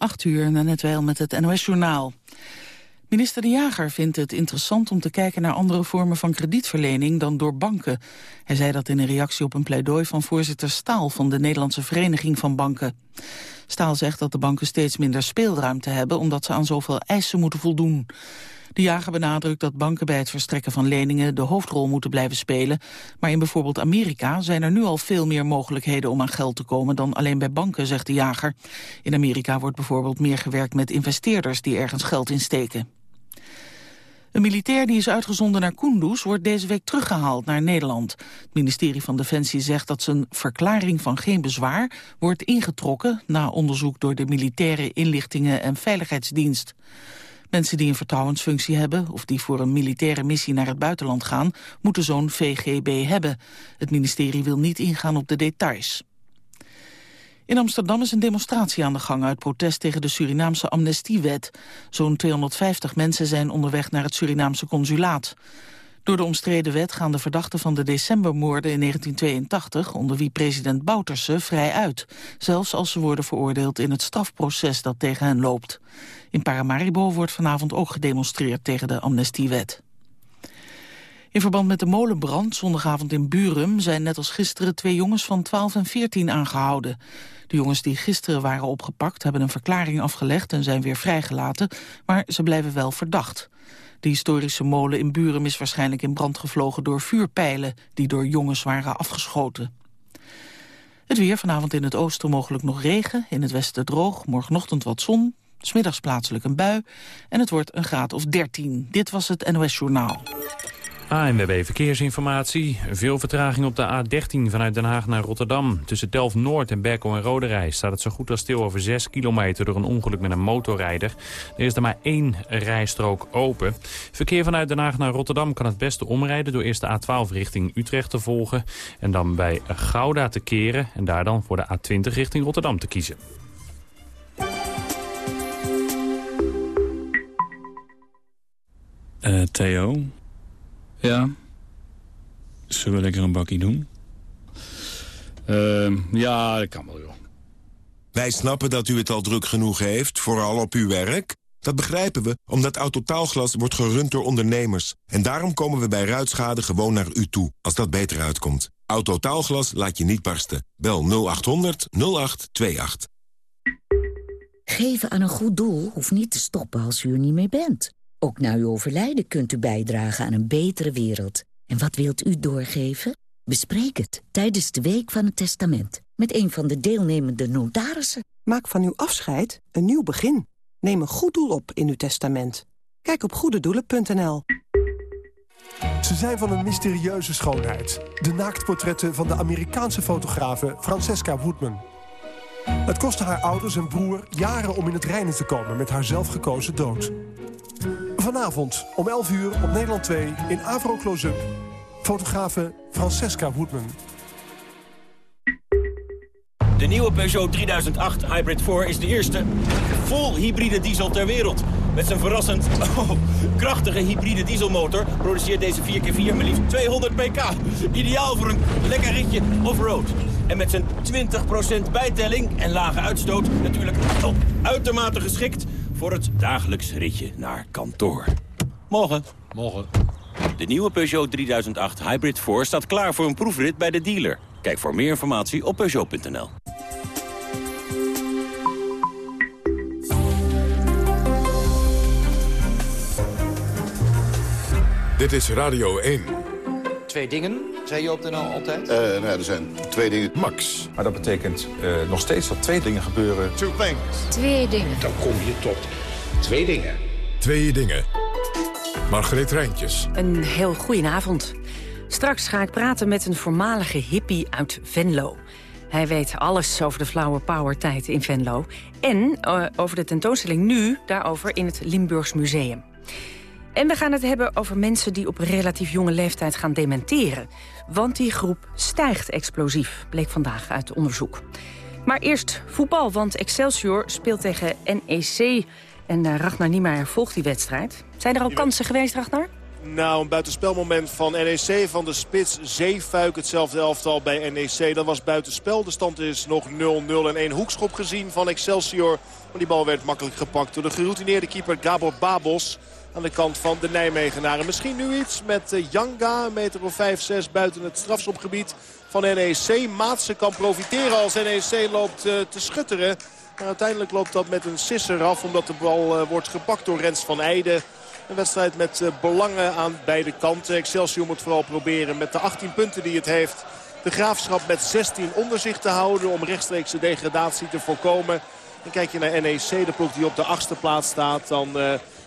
8 uur, net wel met het NOS-journaal. Minister De Jager vindt het interessant om te kijken naar andere vormen van kredietverlening dan door banken. Hij zei dat in een reactie op een pleidooi van voorzitter Staal van de Nederlandse Vereniging van Banken. Staal zegt dat de banken steeds minder speelruimte hebben omdat ze aan zoveel eisen moeten voldoen. De jager benadrukt dat banken bij het verstrekken van leningen de hoofdrol moeten blijven spelen. Maar in bijvoorbeeld Amerika zijn er nu al veel meer mogelijkheden om aan geld te komen dan alleen bij banken, zegt de jager. In Amerika wordt bijvoorbeeld meer gewerkt met investeerders die ergens geld insteken. Een militair die is uitgezonden naar Kunduz wordt deze week teruggehaald naar Nederland. Het ministerie van Defensie zegt dat zijn verklaring van geen bezwaar wordt ingetrokken na onderzoek door de Militaire Inlichtingen en Veiligheidsdienst. Mensen die een vertrouwensfunctie hebben of die voor een militaire missie naar het buitenland gaan, moeten zo'n VGB hebben. Het ministerie wil niet ingaan op de details. In Amsterdam is een demonstratie aan de gang uit protest tegen de Surinaamse amnestiewet. Zo'n 250 mensen zijn onderweg naar het Surinaamse consulaat. Door de omstreden wet gaan de verdachten van de decembermoorden in 1982, onder wie president Bouterse, vrij uit. Zelfs als ze worden veroordeeld in het strafproces dat tegen hen loopt. In Paramaribo wordt vanavond ook gedemonstreerd tegen de amnestiewet. In verband met de molenbrand zondagavond in Burum zijn net als gisteren twee jongens van 12 en 14 aangehouden. De jongens die gisteren waren opgepakt hebben een verklaring afgelegd en zijn weer vrijgelaten, maar ze blijven wel verdacht. De historische molen in Burum is waarschijnlijk in brand gevlogen door vuurpijlen die door jongens waren afgeschoten. Het weer vanavond in het oosten mogelijk nog regen, in het westen droog, morgenochtend wat zon, smiddags plaatselijk een bui en het wordt een graad of 13. Dit was het NOS Journaal. ANWB Verkeersinformatie. Veel vertraging op de A13 vanuit Den Haag naar Rotterdam. Tussen Delft-Noord en Berkel en Roderij staat het zo goed als stil over 6 kilometer door een ongeluk met een motorrijder. Er is er maar één rijstrook open. Verkeer vanuit Den Haag naar Rotterdam kan het beste omrijden door eerst de A12 richting Utrecht te volgen. En dan bij Gouda te keren en daar dan voor de A20 richting Rotterdam te kiezen. Uh, Theo, ja? Zullen we lekker een bakkie doen? Uh, ja, dat kan wel, joh. Wij snappen dat u het al druk genoeg heeft, vooral op uw werk. Dat begrijpen we, omdat Autotaalglas wordt gerund door ondernemers. En daarom komen we bij ruitschade gewoon naar u toe, als dat beter uitkomt. Autotaalglas laat je niet barsten. Bel 0800 0828. Geven aan een goed doel hoeft niet te stoppen als u er niet meer bent. Ook na uw overlijden kunt u bijdragen aan een betere wereld. En wat wilt u doorgeven? Bespreek het tijdens de Week van het Testament... met een van de deelnemende notarissen. Maak van uw afscheid een nieuw begin. Neem een goed doel op in uw testament. Kijk op goededoelen.nl. Ze zijn van een mysterieuze schoonheid. De naaktportretten van de Amerikaanse fotografe Francesca Woodman. Het kostte haar ouders en broer jaren om in het reinen te komen... met haar zelfgekozen dood. Vanavond om 11 uur op Nederland 2 in Avro Close-up. Fotografe Francesca Woodman. De nieuwe Peugeot 3008 Hybrid 4 is de eerste vol hybride diesel ter wereld. Met zijn verrassend oh, krachtige hybride dieselmotor produceert deze 4x4 maar liefst 200 pk. Ideaal voor een lekker ritje off-road. En met zijn 20% bijtelling en lage uitstoot natuurlijk oh, uitermate geschikt voor het dagelijks ritje naar kantoor. Morgen. Morgen. De nieuwe Peugeot 3008 Hybrid 4 staat klaar voor een proefrit bij de dealer. Kijk voor meer informatie op Peugeot.nl. Dit is Radio 1. Twee dingen, zei je op de NL altijd? Uh, nou er zijn twee dingen. Max. Maar dat betekent uh, nog steeds dat twee dingen gebeuren. Two things. Twee dingen. Dan kom je tot twee dingen. Twee dingen. Margreet Rijntjes. Een heel goedenavond. Straks ga ik praten met een voormalige hippie uit Venlo. Hij weet alles over de Flower Power tijd in Venlo. En uh, over de tentoonstelling nu, daarover in het Limburgs Museum. En we gaan het hebben over mensen die op relatief jonge leeftijd gaan dementeren. Want die groep stijgt explosief, bleek vandaag uit onderzoek. Maar eerst voetbal, want Excelsior speelt tegen NEC... en uh, Ragnar Niemeyer volgt die wedstrijd. Zijn er al kansen geweest, Ragnar? Nou, een buitenspelmoment van NEC van de spits Zeefuik. Hetzelfde elftal bij NEC. Dat was buitenspel. De stand is nog 0-0 en één hoekschop gezien van Excelsior. Maar die bal werd makkelijk gepakt door de geroutineerde keeper Gabor Babos. Aan de kant van de Nijmegenaren. Misschien nu iets met Janga. Een meter of 5-6 buiten het strafschopgebied van NEC. Maatse kan profiteren als NEC loopt te schutteren. Maar uiteindelijk loopt dat met een sisser af. Omdat de bal wordt gepakt door Rens van Eijden. Een wedstrijd met belangen aan beide kanten. Excelsior moet vooral proberen met de 18 punten die het heeft... de graafschap met 16 onder zich te houden... om rechtstreeks de degradatie te voorkomen. En kijk je naar NEC, de ploeg die op de achtste plaats staat... dan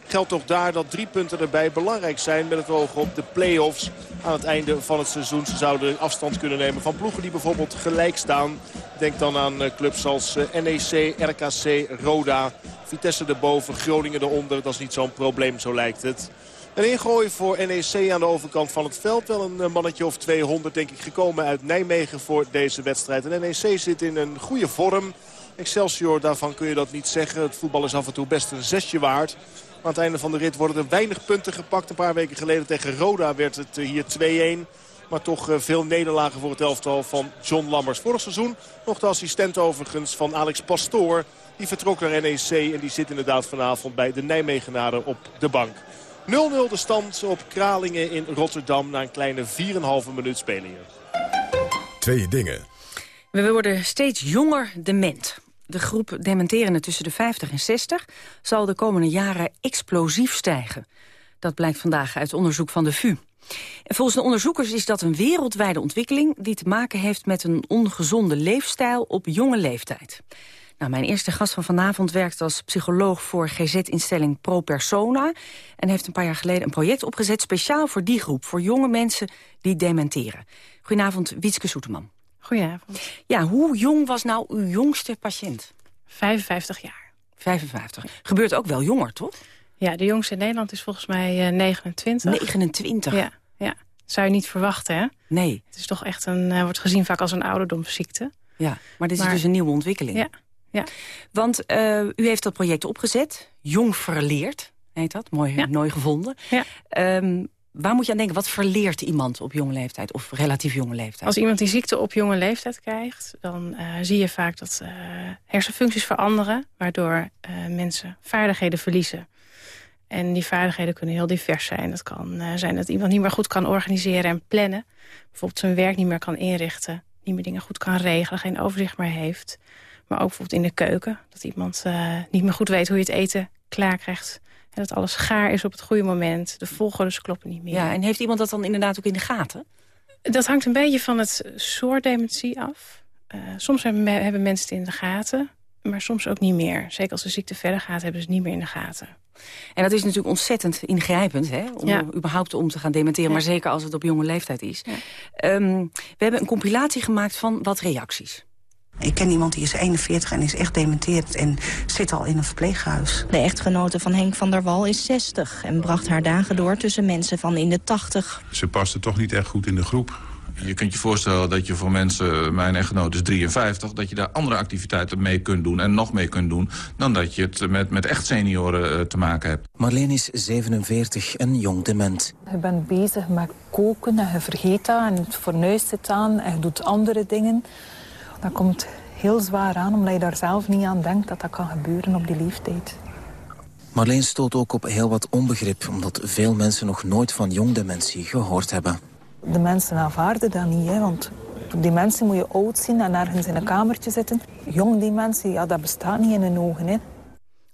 geldt toch daar dat drie punten erbij belangrijk zijn... met het oog op de play-offs aan het einde van het seizoen. Ze zouden afstand kunnen nemen van ploegen die bijvoorbeeld gelijk staan. Denk dan aan clubs als NEC, RKC, Roda... Vitesse erboven, Groningen eronder. Dat is niet zo'n probleem, zo lijkt het. Een ingooi voor NEC aan de overkant van het veld. Wel een mannetje of 200 denk ik gekomen uit Nijmegen voor deze wedstrijd. En NEC zit in een goede vorm. Excelsior, daarvan kun je dat niet zeggen. Het voetbal is af en toe best een zesje waard. Maar aan het einde van de rit worden er weinig punten gepakt. Een paar weken geleden tegen Roda werd het hier 2-1. Maar toch veel nederlagen voor het elftal van John Lammers. Vorig seizoen nog de assistent overigens van Alex Pastoor. Die vertrok naar NEC en die zit inderdaad vanavond bij de Nijmegenaren op de bank. 0-0 de stand op Kralingen in Rotterdam na een kleine 4,5 minuut spelen hier. Twee dingen. We worden steeds jonger dement. De groep dementerende tussen de 50 en 60 zal de komende jaren explosief stijgen. Dat blijkt vandaag uit onderzoek van de VU. En volgens de onderzoekers is dat een wereldwijde ontwikkeling... die te maken heeft met een ongezonde leefstijl op jonge leeftijd. Nou, mijn eerste gast van vanavond werkt als psycholoog voor GZ-instelling Pro Persona... en heeft een paar jaar geleden een project opgezet speciaal voor die groep... voor jonge mensen die dementeren. Goedenavond, Wietske Soeteman. Goedenavond. Ja, hoe jong was nou uw jongste patiënt? 55 jaar. 55. Gebeurt ook wel jonger, toch? Ja, de jongste in Nederland is volgens mij uh, 29. 29? Ja, ja. zou je niet verwachten, hè? Nee. Het is toch echt een, uh, wordt gezien vaak als een ouderdomsziekte. Ja, maar dit is dus een nieuwe ontwikkeling. Ja, ja. Want uh, u heeft dat project opgezet, Jong Verleerd, heet dat, mooi, ja. mooi gevonden. Ja. Um, waar moet je aan denken, wat verleert iemand op jonge leeftijd of relatief jonge leeftijd? Als iemand die ziekte op jonge leeftijd krijgt, dan uh, zie je vaak dat uh, hersenfuncties veranderen, waardoor mensen vaardigheden verliezen. En die vaardigheden kunnen heel divers zijn. Dat kan zijn dat iemand niet meer goed kan organiseren en plannen. Bijvoorbeeld zijn werk niet meer kan inrichten, niet meer dingen goed kan regelen, geen overzicht meer heeft. Maar ook bijvoorbeeld in de keuken. Dat iemand niet meer goed weet hoe je het eten klaar krijgt. En dat alles gaar is op het goede moment. De volgordes kloppen niet meer. Ja, en heeft iemand dat dan inderdaad ook in de gaten? Dat hangt een beetje van het soort dementie af. Uh, soms hebben, hebben mensen het in de gaten. Maar soms ook niet meer. Zeker als de ziekte verder gaat, hebben ze het niet meer in de gaten. En dat is natuurlijk ontzettend ingrijpend, hè? Om ja. überhaupt om te gaan dementeren. Ja. Maar zeker als het op jonge leeftijd is. Ja. Um, we hebben een compilatie gemaakt van wat reacties. Ik ken iemand die is 41 en is echt dementeerd en zit al in een verpleeghuis. De echtgenote van Henk van der Wal is 60 en bracht haar dagen door tussen mensen van in de 80. Ze paste toch niet echt goed in de groep. Je kunt je voorstellen dat je voor mensen, mijn echtgenoot is 53... dat je daar andere activiteiten mee kunt doen en nog mee kunt doen... dan dat je het met, met echt senioren uh, te maken hebt. Marleen is 47 en jong dement. Je bent bezig met koken en je vergeet dat en het fornuis zit aan en je doet andere dingen. Dat komt heel zwaar aan, omdat je daar zelf niet aan denkt dat dat kan gebeuren op die leeftijd. Marleen stoot ook op heel wat onbegrip, omdat veel mensen nog nooit van jongdementie gehoord hebben. De mensen aanvaarden dat niet, hè, want dementie moet je oud zien en ergens in een kamertje zitten. Jong dementie, ja, dat bestaat niet in hun ogen, hè.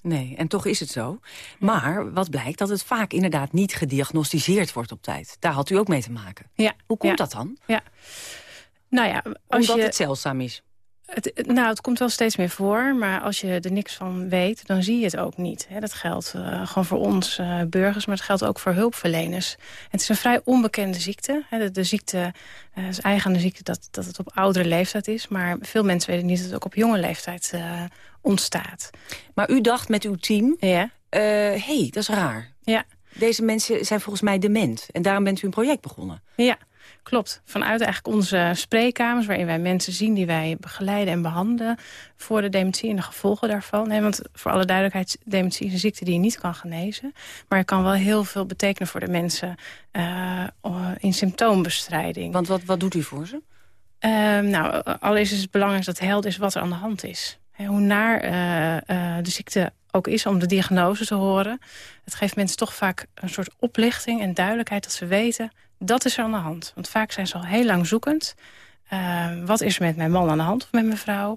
Nee, en toch is het zo. Maar wat blijkt, dat het vaak inderdaad niet gediagnosticeerd wordt op tijd. Daar had u ook mee te maken. Ja. Hoe komt ja. dat dan? Ja. Nou ja, als Omdat je, het zeldzaam is. Het, nou, het komt wel steeds meer voor, maar als je er niks van weet, dan zie je het ook niet. Hè. Dat geldt uh, gewoon voor ons uh, burgers, maar het geldt ook voor hulpverleners. Het is een vrij onbekende ziekte. Hè. De, de, ziekte uh, is eigen aan de ziekte dat, dat het op oudere leeftijd is, maar veel mensen weten niet dat het ook op jonge leeftijd ontstaat. Maar u dacht met uw team, ja. hé, hey, dat is raar. Ja. Deze mensen zijn volgens mij dement en daarom bent u een project begonnen. Ja. Klopt. Vanuit eigenlijk onze spreekkamers... waarin wij mensen zien die wij begeleiden en behandelen... voor de dementie en de gevolgen daarvan. Nee, want voor alle duidelijkheid, dementie is een ziekte die je niet kan genezen. Maar het kan wel heel veel betekenen voor de mensen... Uh, in symptoombestrijding. Want wat, wat doet u voor ze? Uh, nou, allereerst is het belangrijk dat helder is wat er aan de hand is. Hoe naar uh, uh, de ziekte ook is om de diagnose te horen. Het geeft mensen toch vaak een soort oplichting en duidelijkheid... dat ze weten, dat is er aan de hand. Want vaak zijn ze al heel lang zoekend. Uh, wat is er met mijn man aan de hand of met mijn vrouw?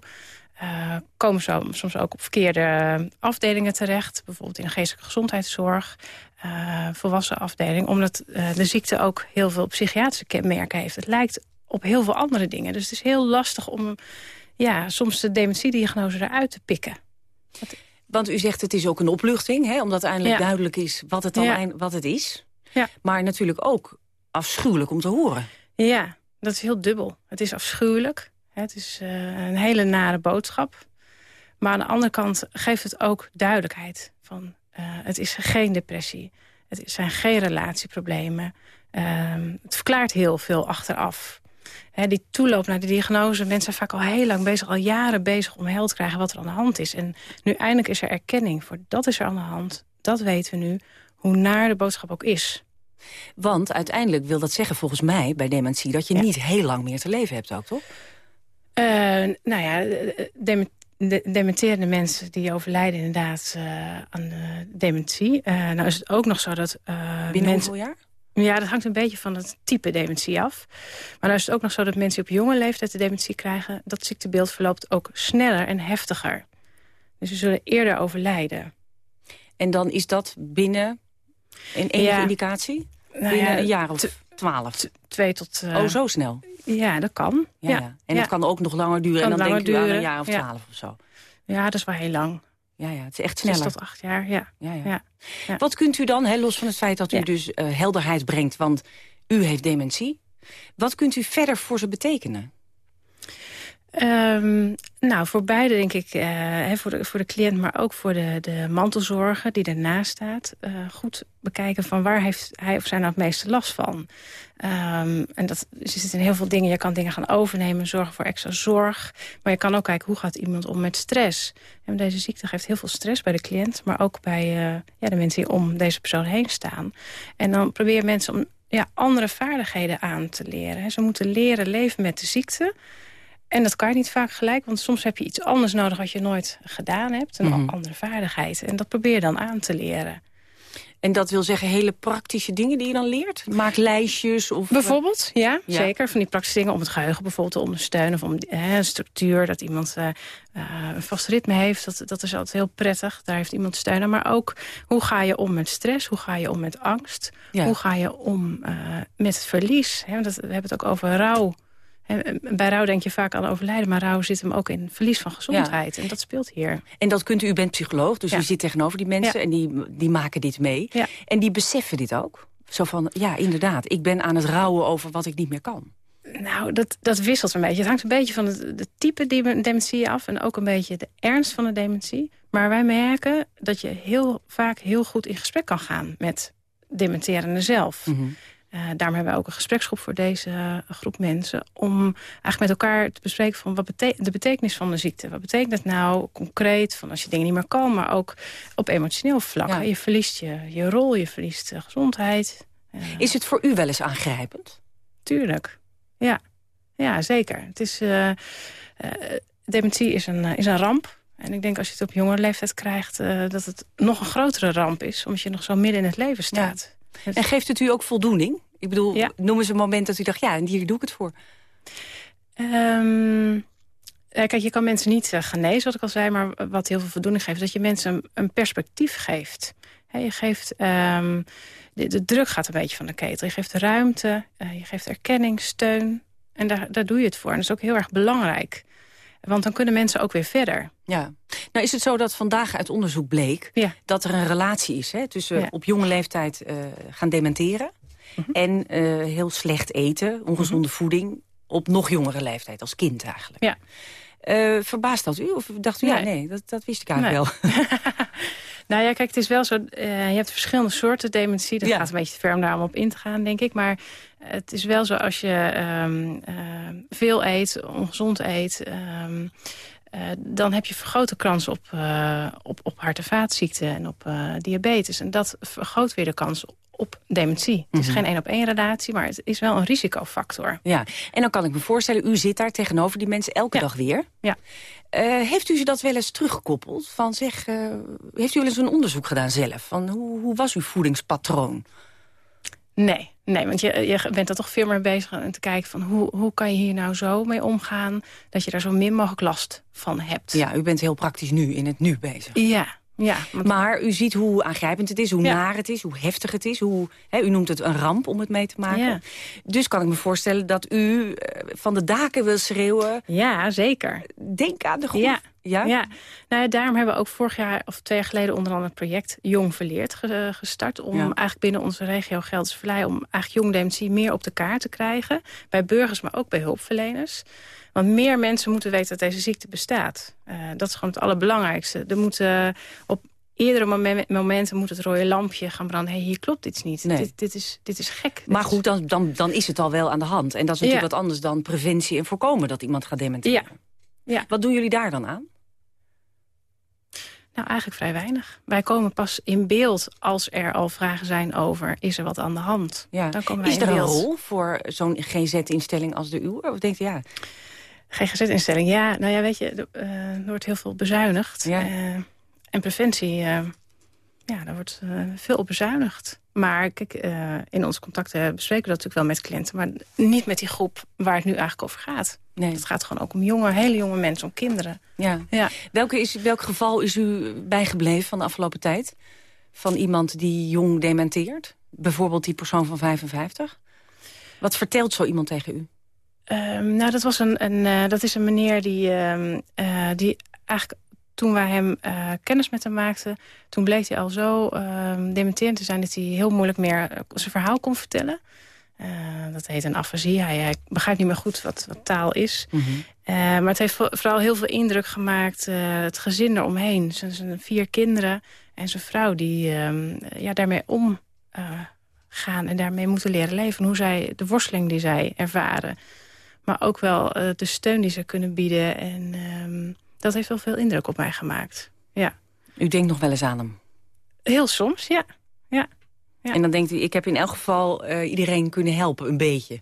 Komen ze soms ook op verkeerde afdelingen terecht. Bijvoorbeeld in de geestelijke gezondheidszorg. Uh, volwassen afdeling. Omdat de ziekte ook heel veel psychiatrische kenmerken heeft. Het lijkt op heel veel andere dingen. Dus het is heel lastig om ja, soms de dementiediagnose eruit te pikken. Want u zegt het is ook een opluchting, hè, omdat eindelijk ja. duidelijk is wat het, dan ja. wat het is. Ja. Maar natuurlijk ook afschuwelijk om te horen. Ja, dat is heel dubbel. Het is afschuwelijk. Het is uh, een hele nare boodschap. Maar aan de andere kant geeft het ook duidelijkheid. Van, uh, het is geen depressie. Het zijn geen relatieproblemen. Uh, het verklaart heel veel achteraf. Die toeloop naar de diagnose. Mensen zijn vaak al heel lang bezig, al jaren bezig om hel te krijgen wat er aan de hand is. En nu eindelijk is er erkenning voor dat is er aan de hand. Dat weten we nu, hoe naar de boodschap ook is. Want uiteindelijk wil dat zeggen volgens mij bij dementie... dat je ja. niet heel lang meer te leven hebt ook, toch? Uh, nou ja, de, de, dementerende mensen die overlijden inderdaad uh, aan de dementie. Uh, nou is het ook nog zo dat... Binnen mensen, hoeveel jaar? Ja, dat hangt een beetje van het type dementie af. Maar dan is het ook nog zo dat mensen op jonge leeftijd de dementie krijgen... dat ziektebeeld verloopt ook sneller en heftiger. Dus ze zullen eerder overlijden. En dan is dat binnen een enige ja. indicatie? Nou binnen ja, een jaar of twaalf? Twee tot... Uh, oh, zo snel? Ja, dat kan. Ja. En het kan ook nog langer duren. Kan en dan denk u aan een jaar of twaalf of zo. Ja, dat is wel heel lang. Ja, ja, het is echt sneller. Tot acht jaar, ja. Ja, ja. ja. ja. Wat kunt u dan, hè, los van het feit dat u dus uh, helderheid brengt... want u heeft dementie. Wat kunt u verder voor ze betekenen? Um, nou, voor beide denk ik, hè, voor, de, voor de cliënt, maar ook voor de, de mantelzorger die ernaast staat. Uh, goed bekijken van waar heeft hij of zij nou het meeste last van. Um, en dat zit in heel veel dingen. Je kan dingen gaan overnemen, zorgen voor extra zorg. Maar je kan ook kijken, hoe gaat iemand om met stress? Deze ziekte geeft heel veel stress bij de cliënt, maar ook bij uh, ja, de mensen die om deze persoon heen staan. En dan probeer mensen om ja, andere vaardigheden aan te leren. Ze moeten leren leven met de ziekte... En dat kan je niet vaak gelijk, want soms heb je iets anders nodig... wat je nooit gedaan hebt, een mm -hmm. andere vaardigheid. En dat probeer je dan aan te leren. En dat wil zeggen hele praktische dingen die je dan leert? Maak lijstjes? Of, bijvoorbeeld, ja, ja, zeker. Van die praktische dingen om het geheugen bijvoorbeeld te ondersteunen. Of om eh, een structuur, dat iemand uh, een vast ritme heeft. Dat, dat is altijd heel prettig. Daar heeft iemand steun aan. Maar ook, hoe ga je om met stress? Hoe ga je om met angst? Ja. Hoe ga je om uh, met verlies? He, dat, we hebben het ook over rouw. En bij rouw denk je vaak aan overlijden, maar rouw zit hem ook in verlies van gezondheid. Ja. En dat speelt hier. En dat kunt u, u bent psycholoog, dus ja. u zit tegenover die mensen en die, die maken dit mee. En die beseffen dit ook. Zo van, ja, inderdaad, ik ben aan het rouwen over wat ik niet meer kan. Nou, dat, dat wisselt een beetje. Het hangt een beetje van het, het type dementie af... en ook een beetje de ernst van de dementie. Maar wij merken dat je heel vaak heel goed in gesprek kan gaan... met dementerende zelf. Mm -hmm. Uh, daarom hebben we ook een gespreksgroep voor deze uh, groep mensen... om eigenlijk met elkaar te bespreken van wat de betekenis van de ziekte. Wat betekent het nou concreet, van als je dingen niet meer kan... maar ook op emotioneel vlak. Ja. Je verliest je, je rol, je verliest je gezondheid. Uh, is het voor u wel eens aangrijpend? Tuurlijk, ja. Ja, zeker. Het is, uh, dementie is een, is een ramp. En ik denk als je het op jongere leeftijd krijgt... dat het nog een grotere ramp is, omdat je nog zo midden in het leven staat. En geeft het u ook voldoening? Ik bedoel, ja. noem eens een moment dat u dacht, ja, en hier doe ik het voor. Um, kijk, je kan mensen niet uh, genezen, wat ik al zei... maar wat heel veel voldoening geeft, is dat je mensen een, een perspectief geeft. He, je geeft... Um, de, de, druk gaat een beetje van de ketel. Je geeft ruimte, uh, je geeft erkenning, steun. En daar, daar doe je het voor. En dat is ook heel erg belangrijk. Want dan kunnen mensen ook weer verder. Ja. Nou is het zo dat vandaag uit onderzoek bleek... Ja. dat er een relatie is hè, tussen ja. op jonge leeftijd uh, gaan dementeren... Mm -hmm. en uh, heel slecht eten, ongezonde mm -hmm. voeding... op nog jongere leeftijd, als kind eigenlijk. Ja. Uh, verbaast dat u? Of dacht u, nee. ja, nee, dat, dat wist ik eigenlijk nee. wel. nou ja, kijk, het is wel zo... je hebt verschillende soorten dementie. Dat ja. gaat een beetje te ver om daar allemaal op in te gaan, denk ik. Maar het is wel zo als je ehm, ehm, veel eet, ongezond eet... ehm, eh, dan heb je vergrote kans op, eh, op, op hart- en vaatziekten en op eh, diabetes. En dat vergroot weer de kans op dementie. Het is Mhm. geen één-op-één relatie, maar het is wel een risicofactor. Ja, en dan kan ik me voorstellen, u zit daar tegenover die mensen elke dag weer. Ja. Heeft u ze dat wel eens teruggekoppeld? Van zeg, heeft u wel eens een onderzoek gedaan zelf? Van hoe, hoe was uw voedingspatroon? Nee, nee want je, je bent er toch veel meer bezig aan te kijken... van hoe, hoe kan je hier nou zo mee omgaan... dat je daar zo min mogelijk last van hebt. Ja, u bent heel praktisch nu, in het nu bezig. Ja, ja. Maar u ziet hoe aangrijpend het is, hoe Ja. naar het is, hoe heftig het is. Hoe, hè, u noemt het een ramp om het mee te maken. Ja. Dus kan ik me voorstellen dat u eh, van de daken wil schreeuwen... Ja, zeker. Denk aan de groep. Ja, Ja? ja. Nou, ja, daarom hebben we ook vorig jaar of twee jaar geleden onder andere het project Jong Verleerd ge- gestart. Om Ja. eigenlijk binnen onze regio Gelderse Vallei om eigenlijk jong dementie meer op de kaart te krijgen. Bij burgers, maar ook bij hulpverleners. Want meer mensen moeten weten dat deze ziekte bestaat. Eh, dat is gewoon het allerbelangrijkste. Er moeten op eerdere momen- momenten moet het rode lampje gaan branden. Hé, hey, hier klopt iets niet. Nee. Dit, dit, is, dit is gek. Maar goed, dan, dan, dan is het al wel aan de hand. En dat is natuurlijk Ja. wat anders dan preventie en voorkomen dat iemand gaat dementeren. Ja. Wat doen jullie daar dan aan? Nou, eigenlijk vrij weinig. Wij komen pas in beeld als er al vragen zijn over... is er wat aan de hand? Ja. Dan komen wij Is er een rol voor zo'n GZ-instelling als de uwe? Of denkt u, ja, GGZ-instelling, ja. Nou ja, weet je, er, eh, wordt heel veel bezuinigd. Ja. Eh, en preventie, eh, ja, daar wordt eh, veel op bezuinigd. Maar kijk, eh, in onze contacten bespreken we dat natuurlijk wel met cliënten... maar niet met die groep waar het nu eigenlijk over gaat. Nee. Het gaat gewoon ook om jonge, hele jonge mensen, om kinderen. ja. Ja. Welke is, welk geval is u bijgebleven van de afgelopen tijd? Van iemand die jong dementeert? Bijvoorbeeld die persoon van 55? Wat vertelt zo iemand tegen u? Ehm, nou, dat, was een, een, eh, dat is een meneer die, ehm, eh, die eigenlijk toen wij hem eh, kennis met hem maakten... toen bleek hij al zo ehm dementerend te zijn... dat hij heel moeilijk meer eh, zijn verhaal kon vertellen. Eh, dat heet een afasie. Hij, hij begrijpt niet meer goed wat, wat taal is. Eh, maar het heeft vo- vooral heel veel indruk gemaakt... het gezin eromheen. Zijn, zijn vier kinderen en zijn vrouw die ehm, ja, daarmee om eh, gaan... en daarmee moeten leren leven. Hoe zij, de worsteling die zij ervaren. Maar ook wel de steun die ze kunnen bieden. En ehm, dat heeft wel veel indruk op mij gemaakt. Ja. U denkt nog wel eens aan hem? Heel soms, ja. ja. Ja. En dan denkt u, ik heb in elk geval eh, iedereen kunnen helpen, een beetje.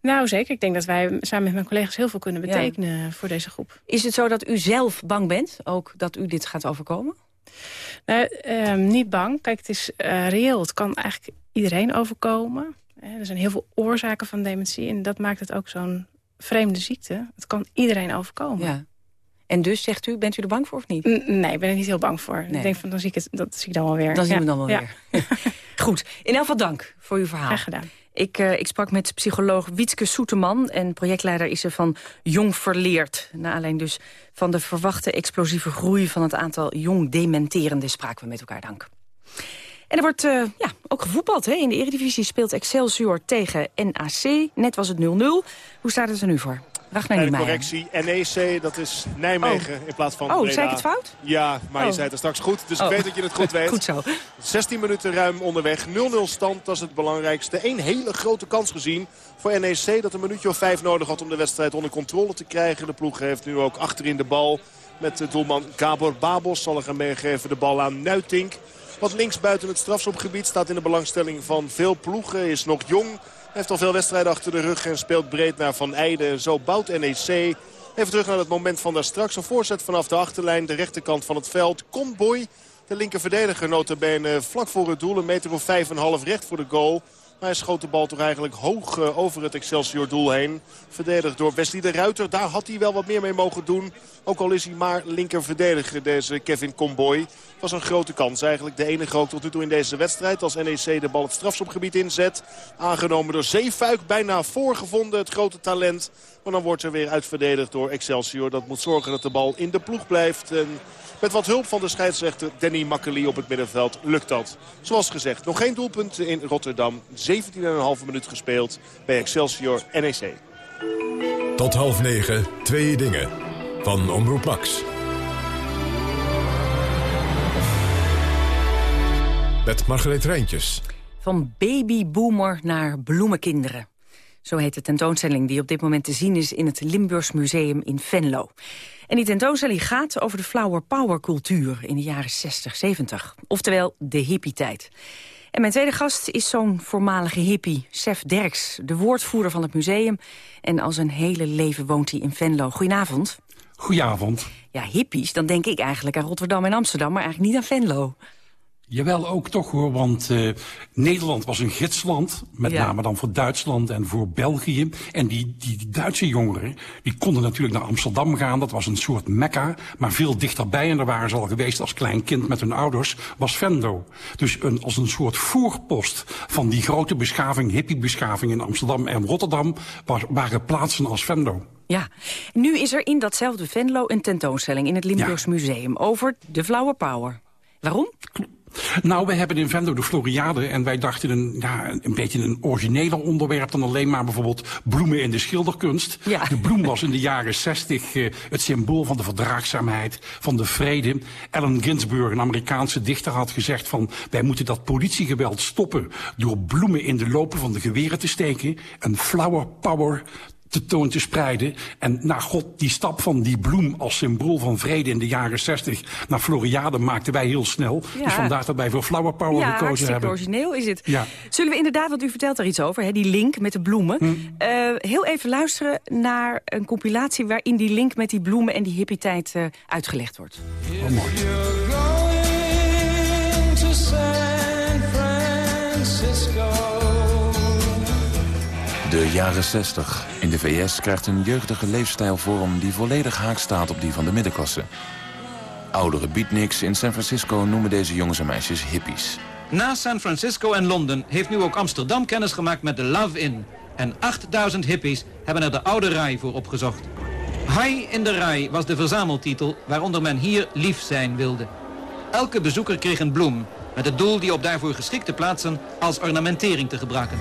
Nou, zeker. Ik denk dat wij samen met mijn collega's heel veel kunnen Ja. betekenen voor deze groep. Is het zo dat u zelf bang bent, ook dat u dit gaat overkomen? Nou, ehm, niet bang. Kijk, het is eh, reëel. Het kan eigenlijk iedereen overkomen. Er zijn heel veel oorzaken van dementie. En dat maakt het ook zo'n vreemde ziekte. Het kan iedereen overkomen. Ja. En dus, zegt u, bent u er bang voor of niet? N- Nee, ik ben er niet heel bang voor. Nee. Ik denk van, dan zie ik het, dat zie ik dan wel weer. Dan zien Ja. we dan wel Ja. weer. Goed, in elk geval dank voor uw verhaal. Graag gedaan. Ik, eh, ik sprak met psycholoog Wietske Soeteman en projectleider is ze van Jong Verleerd. Alleen dus van de verwachte explosieve groei van het aantal jong dementerenden spraken we met elkaar dank. En er wordt eh, ja, ook gevoetbald. Hè? In de Eredivisie speelt Excelsior tegen NAC. Net was het 0-0. Hoe staat het er nu voor? Ragnar correctie. NEC, dat is Nijmegen in plaats van Oh, Breda. zei ik het fout? Ja, maar je Oh. zei het er straks goed. Dus Oh. ik weet dat je het goed weet. Goed zo. 16 minuten ruim onderweg. 0-0 stand, dat is het belangrijkste. Eén hele grote kans gezien voor NEC. Dat een minuutje of vijf nodig had om de wedstrijd onder controle te krijgen. De ploeg heeft nu ook achterin de bal. Met de doelman Gabor Babos zal er gaan meegeven de bal aan Nuitink. Wat links buiten het strafschopgebied staat in de belangstelling van veel ploegen. Is nog jong. Heeft al veel wedstrijden achter de rug en speelt breed naar Van Eijden. Zo bouwt NEC. Even terug naar het moment van daar straks. Een voorzet vanaf de achterlijn, de rechterkant van het veld. Comboy, de linker verdediger notabene vlak voor het doel. Een meter of vijf en half recht voor de goal. Hij schoot de bal toch eigenlijk hoog eh, over het Excelsior doel heen. Verdedigd door Wesley de Ruiter. Daar had hij wel wat meer mee mogen doen. Ook al is hij maar linker verdediger, deze Kevin Comboy. Was een grote kans eigenlijk. De enige ook tot nu toe in deze wedstrijd. Als NEC de bal het strafschopgebied inzet. Aangenomen door Zeefuik. Bijna voorgevonden het grote talent. Maar dan wordt er weer uitverdedigd door Excelsior. Dat moet zorgen dat de bal in de ploeg blijft. En met wat hulp van de scheidsrechter Danny Makkeli op het middenveld lukt dat. Zoals gezegd, nog geen doelpunten in Rotterdam. 17,5 minuut gespeeld bij Excelsior NEC. Tot half negen, twee dingen. Van Omroep Max. Met Margreet Rijntjes. Van babyboomer naar bloemenkinderen. Zo heet de tentoonstelling die op dit moment te zien is in het Limburgs Museum in Venlo. En die tentoonstelling gaat over de flower power cultuur in de jaren 60, 70. Oftewel de hippie-tijd. En mijn tweede gast is zo'n voormalige hippie, Sef Derks, de woordvoerder van het museum. En al zijn hele leven woont hij in Venlo. Goedenavond. Goedenavond. Ja, hippies, dan denk ik eigenlijk aan Rotterdam en Amsterdam, maar eigenlijk niet aan Venlo. Jawel, ook toch hoor, want uh, Nederland was een gidsland. Met Ja. name dan voor Duitsland en voor België. En die, die, die Duitse jongeren, die konden natuurlijk naar Amsterdam gaan. Dat was een soort mekka, maar veel dichterbij. En daar waren ze al geweest als klein kind met hun ouders, was Venlo. Dus een, als een soort voorpost van die grote beschaving, hippiebeschaving in Amsterdam en Rotterdam, was, waren plaatsen als Venlo. Ja, nu is er in datzelfde Venlo een tentoonstelling in het Limburgs Museum over de flower power. Waarom? Nou, we hebben in Venlo de Floriade en wij dachten een, ja, een beetje een origineler onderwerp dan alleen maar bijvoorbeeld bloemen in de schilderkunst. Ja. De bloem was in de jaren 60 eh, het symbool van de verdraagzaamheid, van de vrede. Allen Ginsberg, een Amerikaanse dichter, had gezegd van wij moeten dat politiegeweld stoppen door bloemen in de lopen van de geweren te steken. Een flower power te toon te spreiden. En naar God, die stap van die bloem als symbool van vrede in de jaren 60 naar Floriade maakten wij heel snel. Ja. Dus vandaar dat wij voor Flower Power ja, gekozen hebben. origineel is het. Ja. Zullen we inderdaad, want u vertelt daar iets over, hè, die link met de bloemen. Hm. Eh, heel even luisteren naar een compilatie waarin die link met die bloemen en die hippie-tijd eh, uitgelegd wordt. Oh, mooi. De jaren 60. In de VS krijgt een jeugdige leefstijl vorm die volledig haak staat op die van de middenklasse. Oudere beatniks in San Francisco noemen deze jongens en meisjes hippies. Na San Francisco en Londen heeft nu ook Amsterdam kennis gemaakt met de Love Inn. En 8000 hippies hebben er de oude rij voor opgezocht. High in de rij was de verzameltitel waaronder men hier lief zijn wilde. Elke bezoeker kreeg een bloem met het doel die op daarvoor geschikte plaatsen als ornamentering te gebruiken.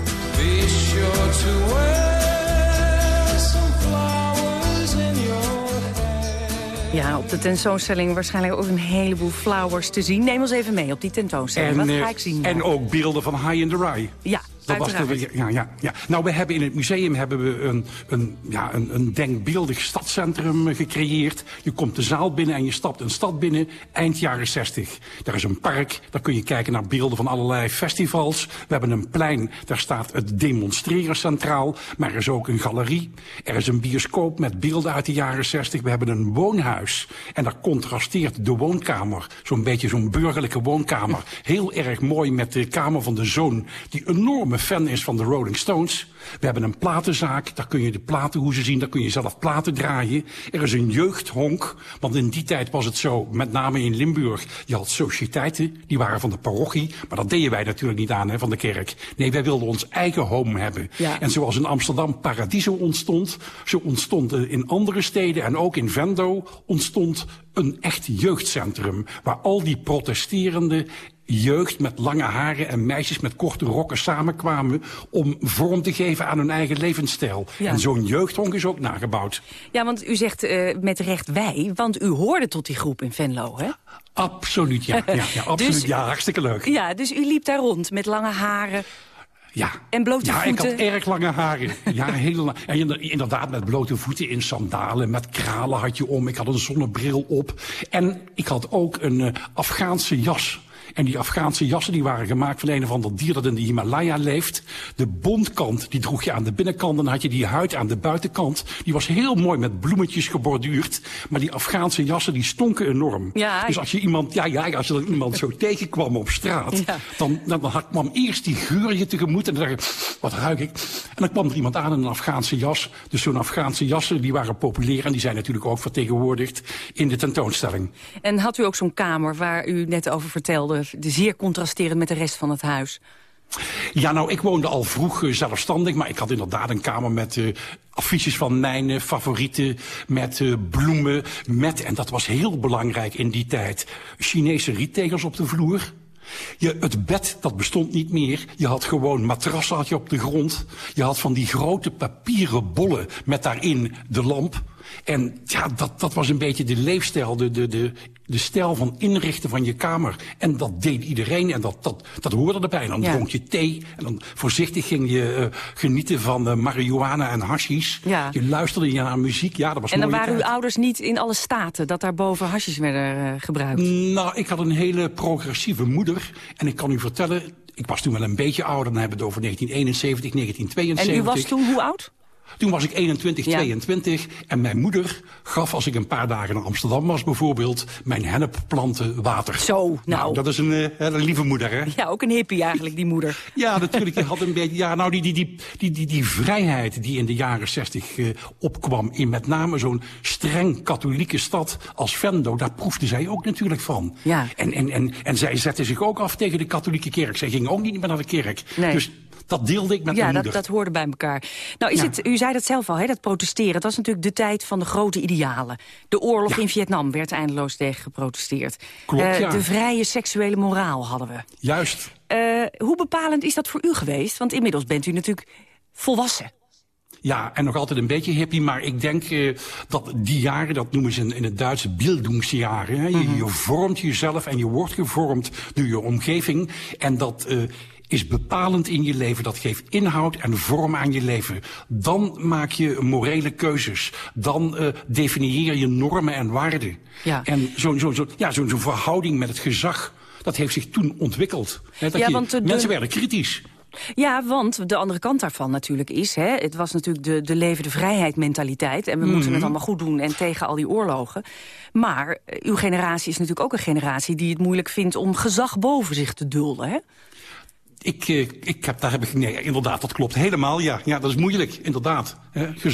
Ja, op de tentoonstelling waarschijnlijk ook een heleboel flowers te zien. Neem ons even mee op die tentoonstelling. Wat eh, ga ik zien? en ook beelden van High in the Rye. ja, Dat was uiteraard. de, ja, ja, ja. Nou, we hebben in het museum hebben we een, een, ja, een, een denkbeeldig stadscentrum gecreëerd. Je komt de zaal binnen en je stapt een stad binnen eind jaren 60. Daar is een park, daar kun je kijken naar beelden van allerlei festivals. We hebben een plein, daar staat het demonstreren centraal. Maar er is ook een galerie. Er is een bioscoop met beelden uit de jaren 60. We hebben een woonhuis. En daar contrasteert de woonkamer. Zo'n beetje zo'n burgerlijke woonkamer. Heel erg mooi met de kamer van de zoon. Die enorme fan is van de Rolling Stones. We hebben een platenzaak. Daar kun je de platen, hoe ze zien, daar kun je zelf platen draaien. Er is een jeugdhonk. Want in die tijd was het zo, met name in Limburg. Je had sociëteiten, die waren van de parochie. Maar dat deden wij natuurlijk niet aan, hè, van de kerk. Nee, wij wilden ons eigen home hebben. Ja. En zoals in Amsterdam Paradiso ontstond, zo ontstond in andere steden en ook in Venlo ontstond een echt jeugdcentrum. Waar al die protesterende jeugd met lange haren en meisjes met korte rokken samenkwamen om vorm te geven aan hun eigen levensstijl. Ja. En zo'n jeugdhonk is ook nagebouwd. Ja, want u zegt eh, met recht wij, want u hoorde tot die groep in Venlo, hè? Absoluut, ja. ja, ja absoluut, Dus- ja hartstikke leuk. Ja, dus u liep daar rond met lange haren Ja. en blote Ja, ik voeten. had erg lange haren. Ja, heel lang. En inder- inderdaad, met blote voeten in sandalen, met kralen had je om. Ik had een zonnebril op. En ik had ook een eh, Afghaanse jas. En die Afghaanse jassen die waren gemaakt van een of ander dier dat in de Himalaya leeft. De bontkant die droeg je aan de binnenkant. En dan had je die huid aan de buitenkant. Die was heel mooi met bloemetjes geborduurd. Maar die Afghaanse jassen die stonken enorm. Ja, dus als je iemand, ja, ja, als je dan iemand zo tegenkwam op straat. Ja. Dan, dan, had- kwam eerst die geur je tegemoet. En dan dacht ik, wat ruik ik? En dan kwam er iemand aan in een Afghaanse jas. Dus zo'n Afghaanse jassen die waren populair. En die zijn natuurlijk ook vertegenwoordigd in de tentoonstelling. En had u ook zo'n kamer waar u net over vertelde, de zeer contrasterend met de rest van het huis? Ja, nou, ik woonde al vroeg eh, zelfstandig, maar ik had inderdaad een kamer met eh, affiches van mijn eh, favorieten, met eh, bloemen, met, en dat was heel belangrijk in die tijd, Chinese riettegels op de vloer. Je, het bed, dat bestond niet meer. Je had gewoon matrassen had je op de grond. Je had van die grote papieren bollen met daarin de lamp. En ja, dat, dat was een beetje de leefstijl, de, de, de, de stijl van inrichten van je kamer. En dat deed iedereen en dat, dat, dat hoorde erbij. En dan Ja. dronk je thee en dan voorzichtig ging je eh, genieten van eh, marihuana en hashish. Ja. Je luisterde je naar muziek, ja, dat was En dan waren uw ouders niet in alle staten dat daarboven hasjes werden eh, gebruikt? Nou, ik had een hele progressieve moeder. En ik kan u vertellen, ik was toen wel een beetje ouder. Dan hebben we het over 1971, En 1972. u was toen hoe oud? Toen was ik 21, Ja. 22 en mijn moeder gaf, als ik een paar dagen naar Amsterdam was bijvoorbeeld, mijn hennepplanten water. Zo, nou. dat is een, eh, een lieve moeder, hè? Ja, ook een hippie eigenlijk, die moeder. Ja, natuurlijk. Die had een beetje. Ja, nou, die, die, die, die, die, die vrijheid die in de jaren 60 eh, opkwam. in met name zo'n streng katholieke stad als Venlo. daar proefde zij ook natuurlijk van. Ja. En, en, en, en zij zette zich ook af tegen de katholieke kerk. Zij ging ook niet meer naar de kerk. Nee. Dus dat deelde ik met Ja, mijn dat, moeder. dat hoorde bij elkaar. Nou, is Ja. het, u zei dat zelf al, hè, dat protesteren. Dat was natuurlijk de tijd van de grote idealen. De oorlog in Vietnam werd eindeloos tegen geprotesteerd. Klopt, Eh, ja. De vrije seksuele moraal hadden we. Juist. Eh, hoe bepalend is dat voor u geweest? Want inmiddels bent u natuurlijk volwassen. Ja, en nog altijd een beetje hippie, maar ik denk eh, dat die jaren, dat noemen ze in, in het Duits Bildungsjaren. Hè? Je, je vormt jezelf en je wordt gevormd door je omgeving. En dat is bepalend in je leven. Dat geeft inhoud en vorm aan je leven. Dan maak je morele keuzes. Dan eh, definieer je normen en waarden. Ja. En zo'n zo, zo, ja, zo'n zo'n verhouding met het gezag, dat heeft zich toen ontwikkeld. Hè? Dat Ja, je, want mensen werden kritisch. Ja, want de andere kant daarvan natuurlijk is... Hè, het was natuurlijk de, de leven de vrijheid mentaliteit... en we Mhm. moeten het allemaal goed doen en tegen al die oorlogen. Maar eh, uw generatie is natuurlijk ook een generatie... die het moeilijk vindt om gezag boven zich te dulden. Hè? Ik, eh, ik heb, daar heb ik, nee, inderdaad, dat klopt helemaal, ja. Ja, dat is moeilijk, inderdaad.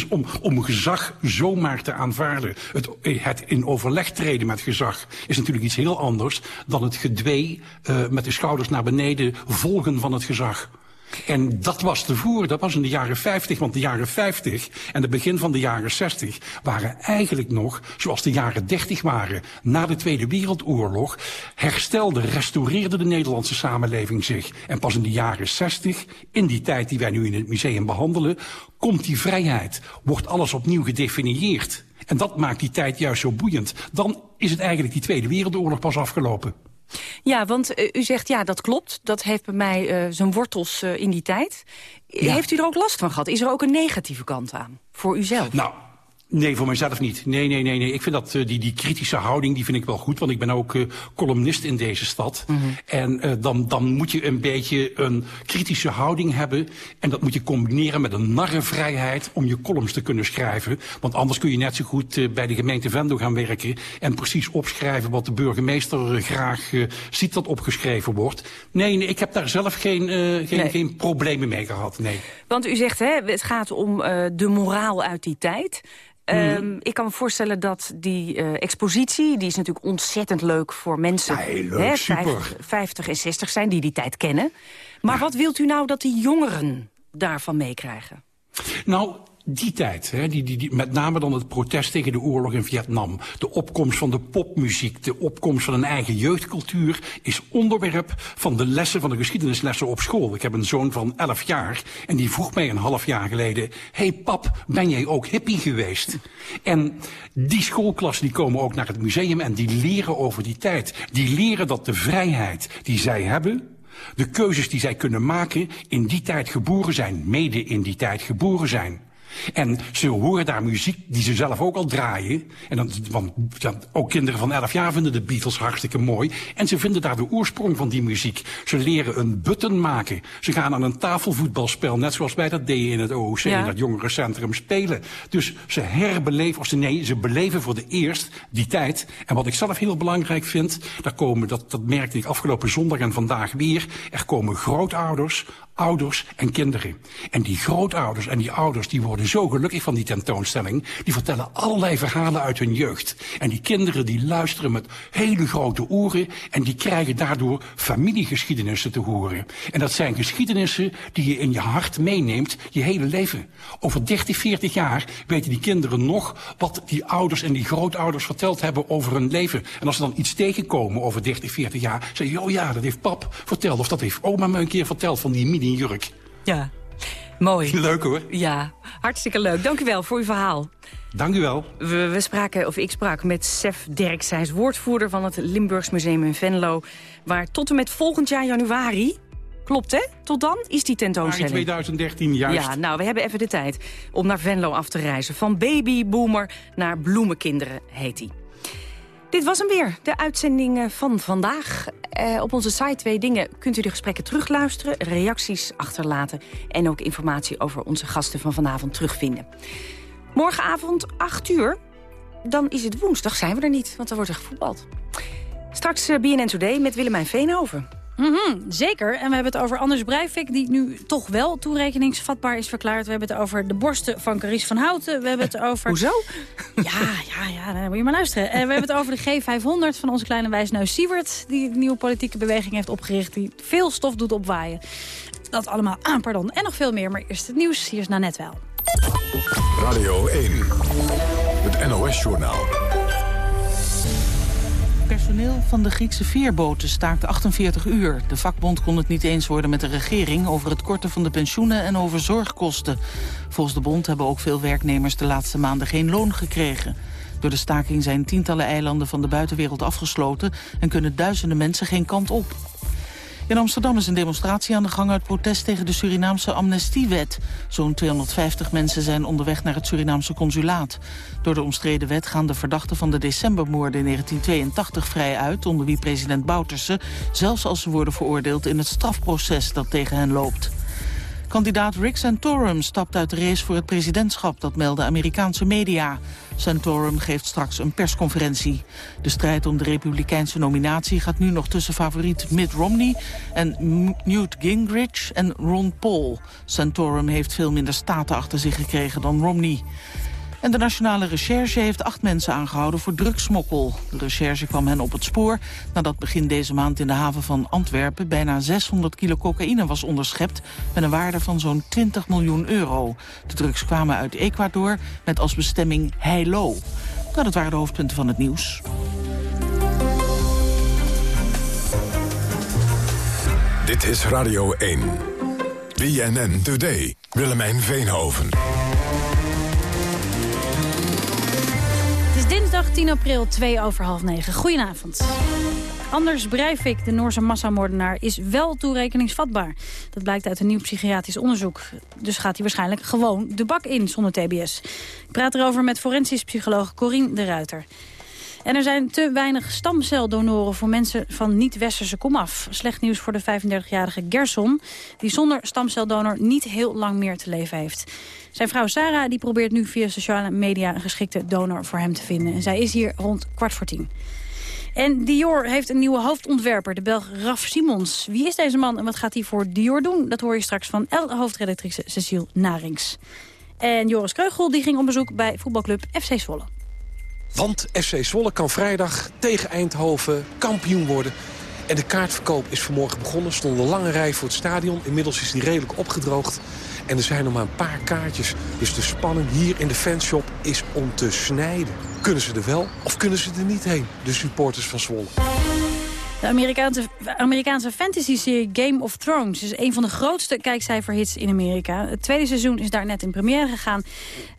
Om, om gezag zomaar te aanvaarden. Het, het in overleg treden met gezag is natuurlijk iets heel anders... dan het gedwee eh, met de schouders naar beneden volgen van het gezag. En dat was te voeren, dat was in de jaren 50, want de jaren 50 en het begin van de jaren 60 waren eigenlijk nog zoals de jaren 30 waren. Na de Tweede Wereldoorlog herstelde, restaureerde de Nederlandse samenleving zich. En pas in de jaren 60, in die tijd die wij nu in het museum behandelen, komt die vrijheid, wordt alles opnieuw gedefinieerd. En dat maakt die tijd juist zo boeiend. Dan is het eigenlijk die Tweede Wereldoorlog pas afgelopen. Ja, want eh, u zegt, ja, dat klopt. Dat heeft bij mij eh, zijn wortels eh, in die tijd. Ja. Heeft u er ook last van gehad? Is er ook een negatieve kant aan? Voor uzelf? Nou, nee, voor mijzelf niet. Nee, nee, nee, nee. Ik vind dat eh, die, die kritische houding, die vind ik wel goed. Want ik ben ook eh, columnist in deze stad. En eh, dan, dan moet je een beetje een kritische houding hebben. En dat moet je combineren met een narrenvrijheid om je columns te kunnen schrijven. Want anders kun je net zo goed bij de gemeente Venlo gaan werken. En precies opschrijven wat de burgemeester graag ziet dat opgeschreven wordt. Nee, nee, ik heb daar zelf geen, geen, Nee. geen problemen mee gehad. Nee. Want u zegt, hè, het gaat om de moraal uit die tijd. Ehm, Ik kan me voorstellen dat die eh, expositie... die is natuurlijk ontzettend leuk voor mensen... Ja, heel leuk, super. 50, 50 en 60 zijn, die die tijd kennen. Maar wat wilt u nou dat die jongeren daarvan meekrijgen? Nou, die tijd, hè, die, die, met name dan het protest tegen de oorlog in Vietnam... de opkomst van de popmuziek, de opkomst van een eigen jeugdcultuur... is onderwerp van de lessen, van de geschiedenislessen op school. Ik heb een zoon van 11 jaar en die vroeg mij een half jaar geleden... hey pap, ben jij ook hippie geweest? En die schoolklassen die komen ook naar het museum en die leren over die tijd. Die leren dat de vrijheid die zij hebben... De keuzes die zij kunnen maken in die tijd geboren zijn, mede in die tijd geboren zijn. En ze horen daar muziek die ze zelf ook al draaien. En dan, want ja, ook kinderen van 11 jaar vinden de Beatles hartstikke mooi. En ze vinden daar de oorsprong van die muziek. Ze leren een button maken. Ze gaan aan een tafelvoetbalspel, net zoals wij dat deden in het OOC, Ja. in dat jongerencentrum, spelen. Dus ze herbeleven, of ze, nee, ze beleven voor de eerst die tijd. En wat ik zelf heel belangrijk vind, daar komen, dat, dat merkte ik afgelopen zondag en vandaag weer, er komen grootouders, ouders en kinderen. En die grootouders en die ouders die worden zo gelukkig van die tentoonstelling. Die vertellen allerlei verhalen uit hun jeugd. En die kinderen die luisteren met hele grote oren en die krijgen daardoor familiegeschiedenissen te horen. En dat zijn geschiedenissen die je in je hart meeneemt je hele leven. Over 30, 40 jaar weten die kinderen nog wat die ouders en die grootouders verteld hebben over hun leven. En als ze dan iets tegenkomen over 30, 40 jaar, zeggen je, oh ja, dat heeft pap verteld. Of dat heeft oma me een keer verteld van die mini-jurk. Ja. Mooi. Leuk hoor. Ja, hartstikke leuk. Dank u wel voor uw verhaal. Dank u wel. We, we spraken, of ik sprak met Sef Derks. Hij is woordvoerder van het Limburgs Museum in Venlo. Waar tot en met volgend jaar januari... Klopt, hè? Tot dan is die Maar in tentoonstelling. 2013 juist. Ja, nou, we hebben even de tijd om naar Venlo af te reizen. Van babyboomer naar bloemenkinderen heet hij. Dit was hem weer, de uitzending eh, van vandaag. Eh, op onze site Twee Dingen kunt u de gesprekken terugluisteren... reacties achterlaten en ook informatie over onze gasten van vanavond terugvinden. Morgenavond 8 uur, dan is het woensdag, zijn we er niet, want dan wordt er gevoetbald. Straks eh, BNN Today met Willemijn Veenhoven. Mhm, zeker. En we hebben het over Anders Breivik, die nu toch wel toerekeningsvatbaar is verklaard. We hebben het over de borsten van Carice van Houten. We hebben het over... Hoezo? Ja, ja, ja, dan moet je maar luisteren. En we hebben het over de G500 van onze kleine wijsneus Siewert... die een nieuwe politieke beweging heeft opgericht... die veel stof doet opwaaien. Dat allemaal aan, pardon. En nog veel meer, maar eerst het nieuws. Hier is net wel. Radio 1, het NOS-journaal. Personeel van de Griekse veerboten staakt 48 uur. De vakbond kon het niet eens worden met de regering... over het korten van de pensioenen en over zorgkosten. Volgens de bond hebben ook veel werknemers de laatste maanden geen loon gekregen. Door de staking zijn tientallen eilanden van de buitenwereld afgesloten... en kunnen duizenden mensen geen kant op. In Amsterdam is een demonstratie aan de gang uit protest tegen de Surinaamse amnestiewet. Zo'n 250 mensen zijn onderweg naar het Surinaamse consulaat. Door de omstreden wet gaan de verdachten van de decembermoorden in 1982 vrij uit, onder wie president Bouterse, zelfs als ze worden veroordeeld in het strafproces dat tegen hen loopt. Kandidaat Rick Santorum stapt uit de race voor het presidentschap, dat melden Amerikaanse media. Santorum geeft straks een persconferentie. De strijd om de republikeinse nominatie gaat nu nog tussen favoriet Mitt Romney en Newt Gingrich en Ron Paul. Santorum heeft veel minder staten achter zich gekregen dan Romney. De Nationale Recherche heeft acht mensen aangehouden voor drugsmokkel. De recherche kwam hen op het spoor nadat begin deze maand in de haven van Antwerpen bijna 600 kilo cocaïne was onderschept met een waarde van zo'n 20 miljoen euro. De drugs kwamen uit Ecuador met als bestemming Heilo. Nou, dat waren de hoofdpunten van het nieuws. Dit is Radio 1. BNN Today. Willemijn Veenhoven. Dinsdag 10 april, 2 over half 9. Goedenavond. Anders Breivik, de Noorse massamoordenaar, is wel toerekeningsvatbaar. Dat blijkt uit een nieuw psychiatrisch onderzoek. Dus gaat hij waarschijnlijk gewoon de bak in zonder tbs. Ik praat erover met forensisch psycholoog Corine de Ruiter. En er zijn te weinig stamceldonoren voor mensen van niet-westerse komaf. Slecht nieuws voor de 35-jarige Gerson, die zonder stamceldonor niet heel lang meer te leven heeft. Zijn vrouw Sarah die probeert nu via sociale media een geschikte donor voor hem te vinden. En zij is hier rond kwart voor tien. En Dior heeft een nieuwe hoofdontwerper, de Belg Raf Simons. Wie is deze man en wat gaat hij voor Dior doen? Dat hoor je straks van L-hoofdredactrice Cecile Narings. En Joris Kreugel die ging op bezoek bij voetbalclub FC Zwolle. Want FC Zwolle kan vrijdag tegen Eindhoven kampioen worden. En de kaartverkoop is vanmorgen begonnen. Stond een lange rij voor het stadion. Inmiddels is die redelijk opgedroogd. En er zijn nog maar een paar kaartjes. Dus de spanning hier in de fanshop is om te snijden. Kunnen ze er wel of kunnen ze er niet heen? De supporters van Zwolle. De Amerikaanse, Amerikaanse fantasy-serie Game of Thrones is een van de grootste kijkcijferhits in Amerika. Het tweede seizoen is daar net in première gegaan.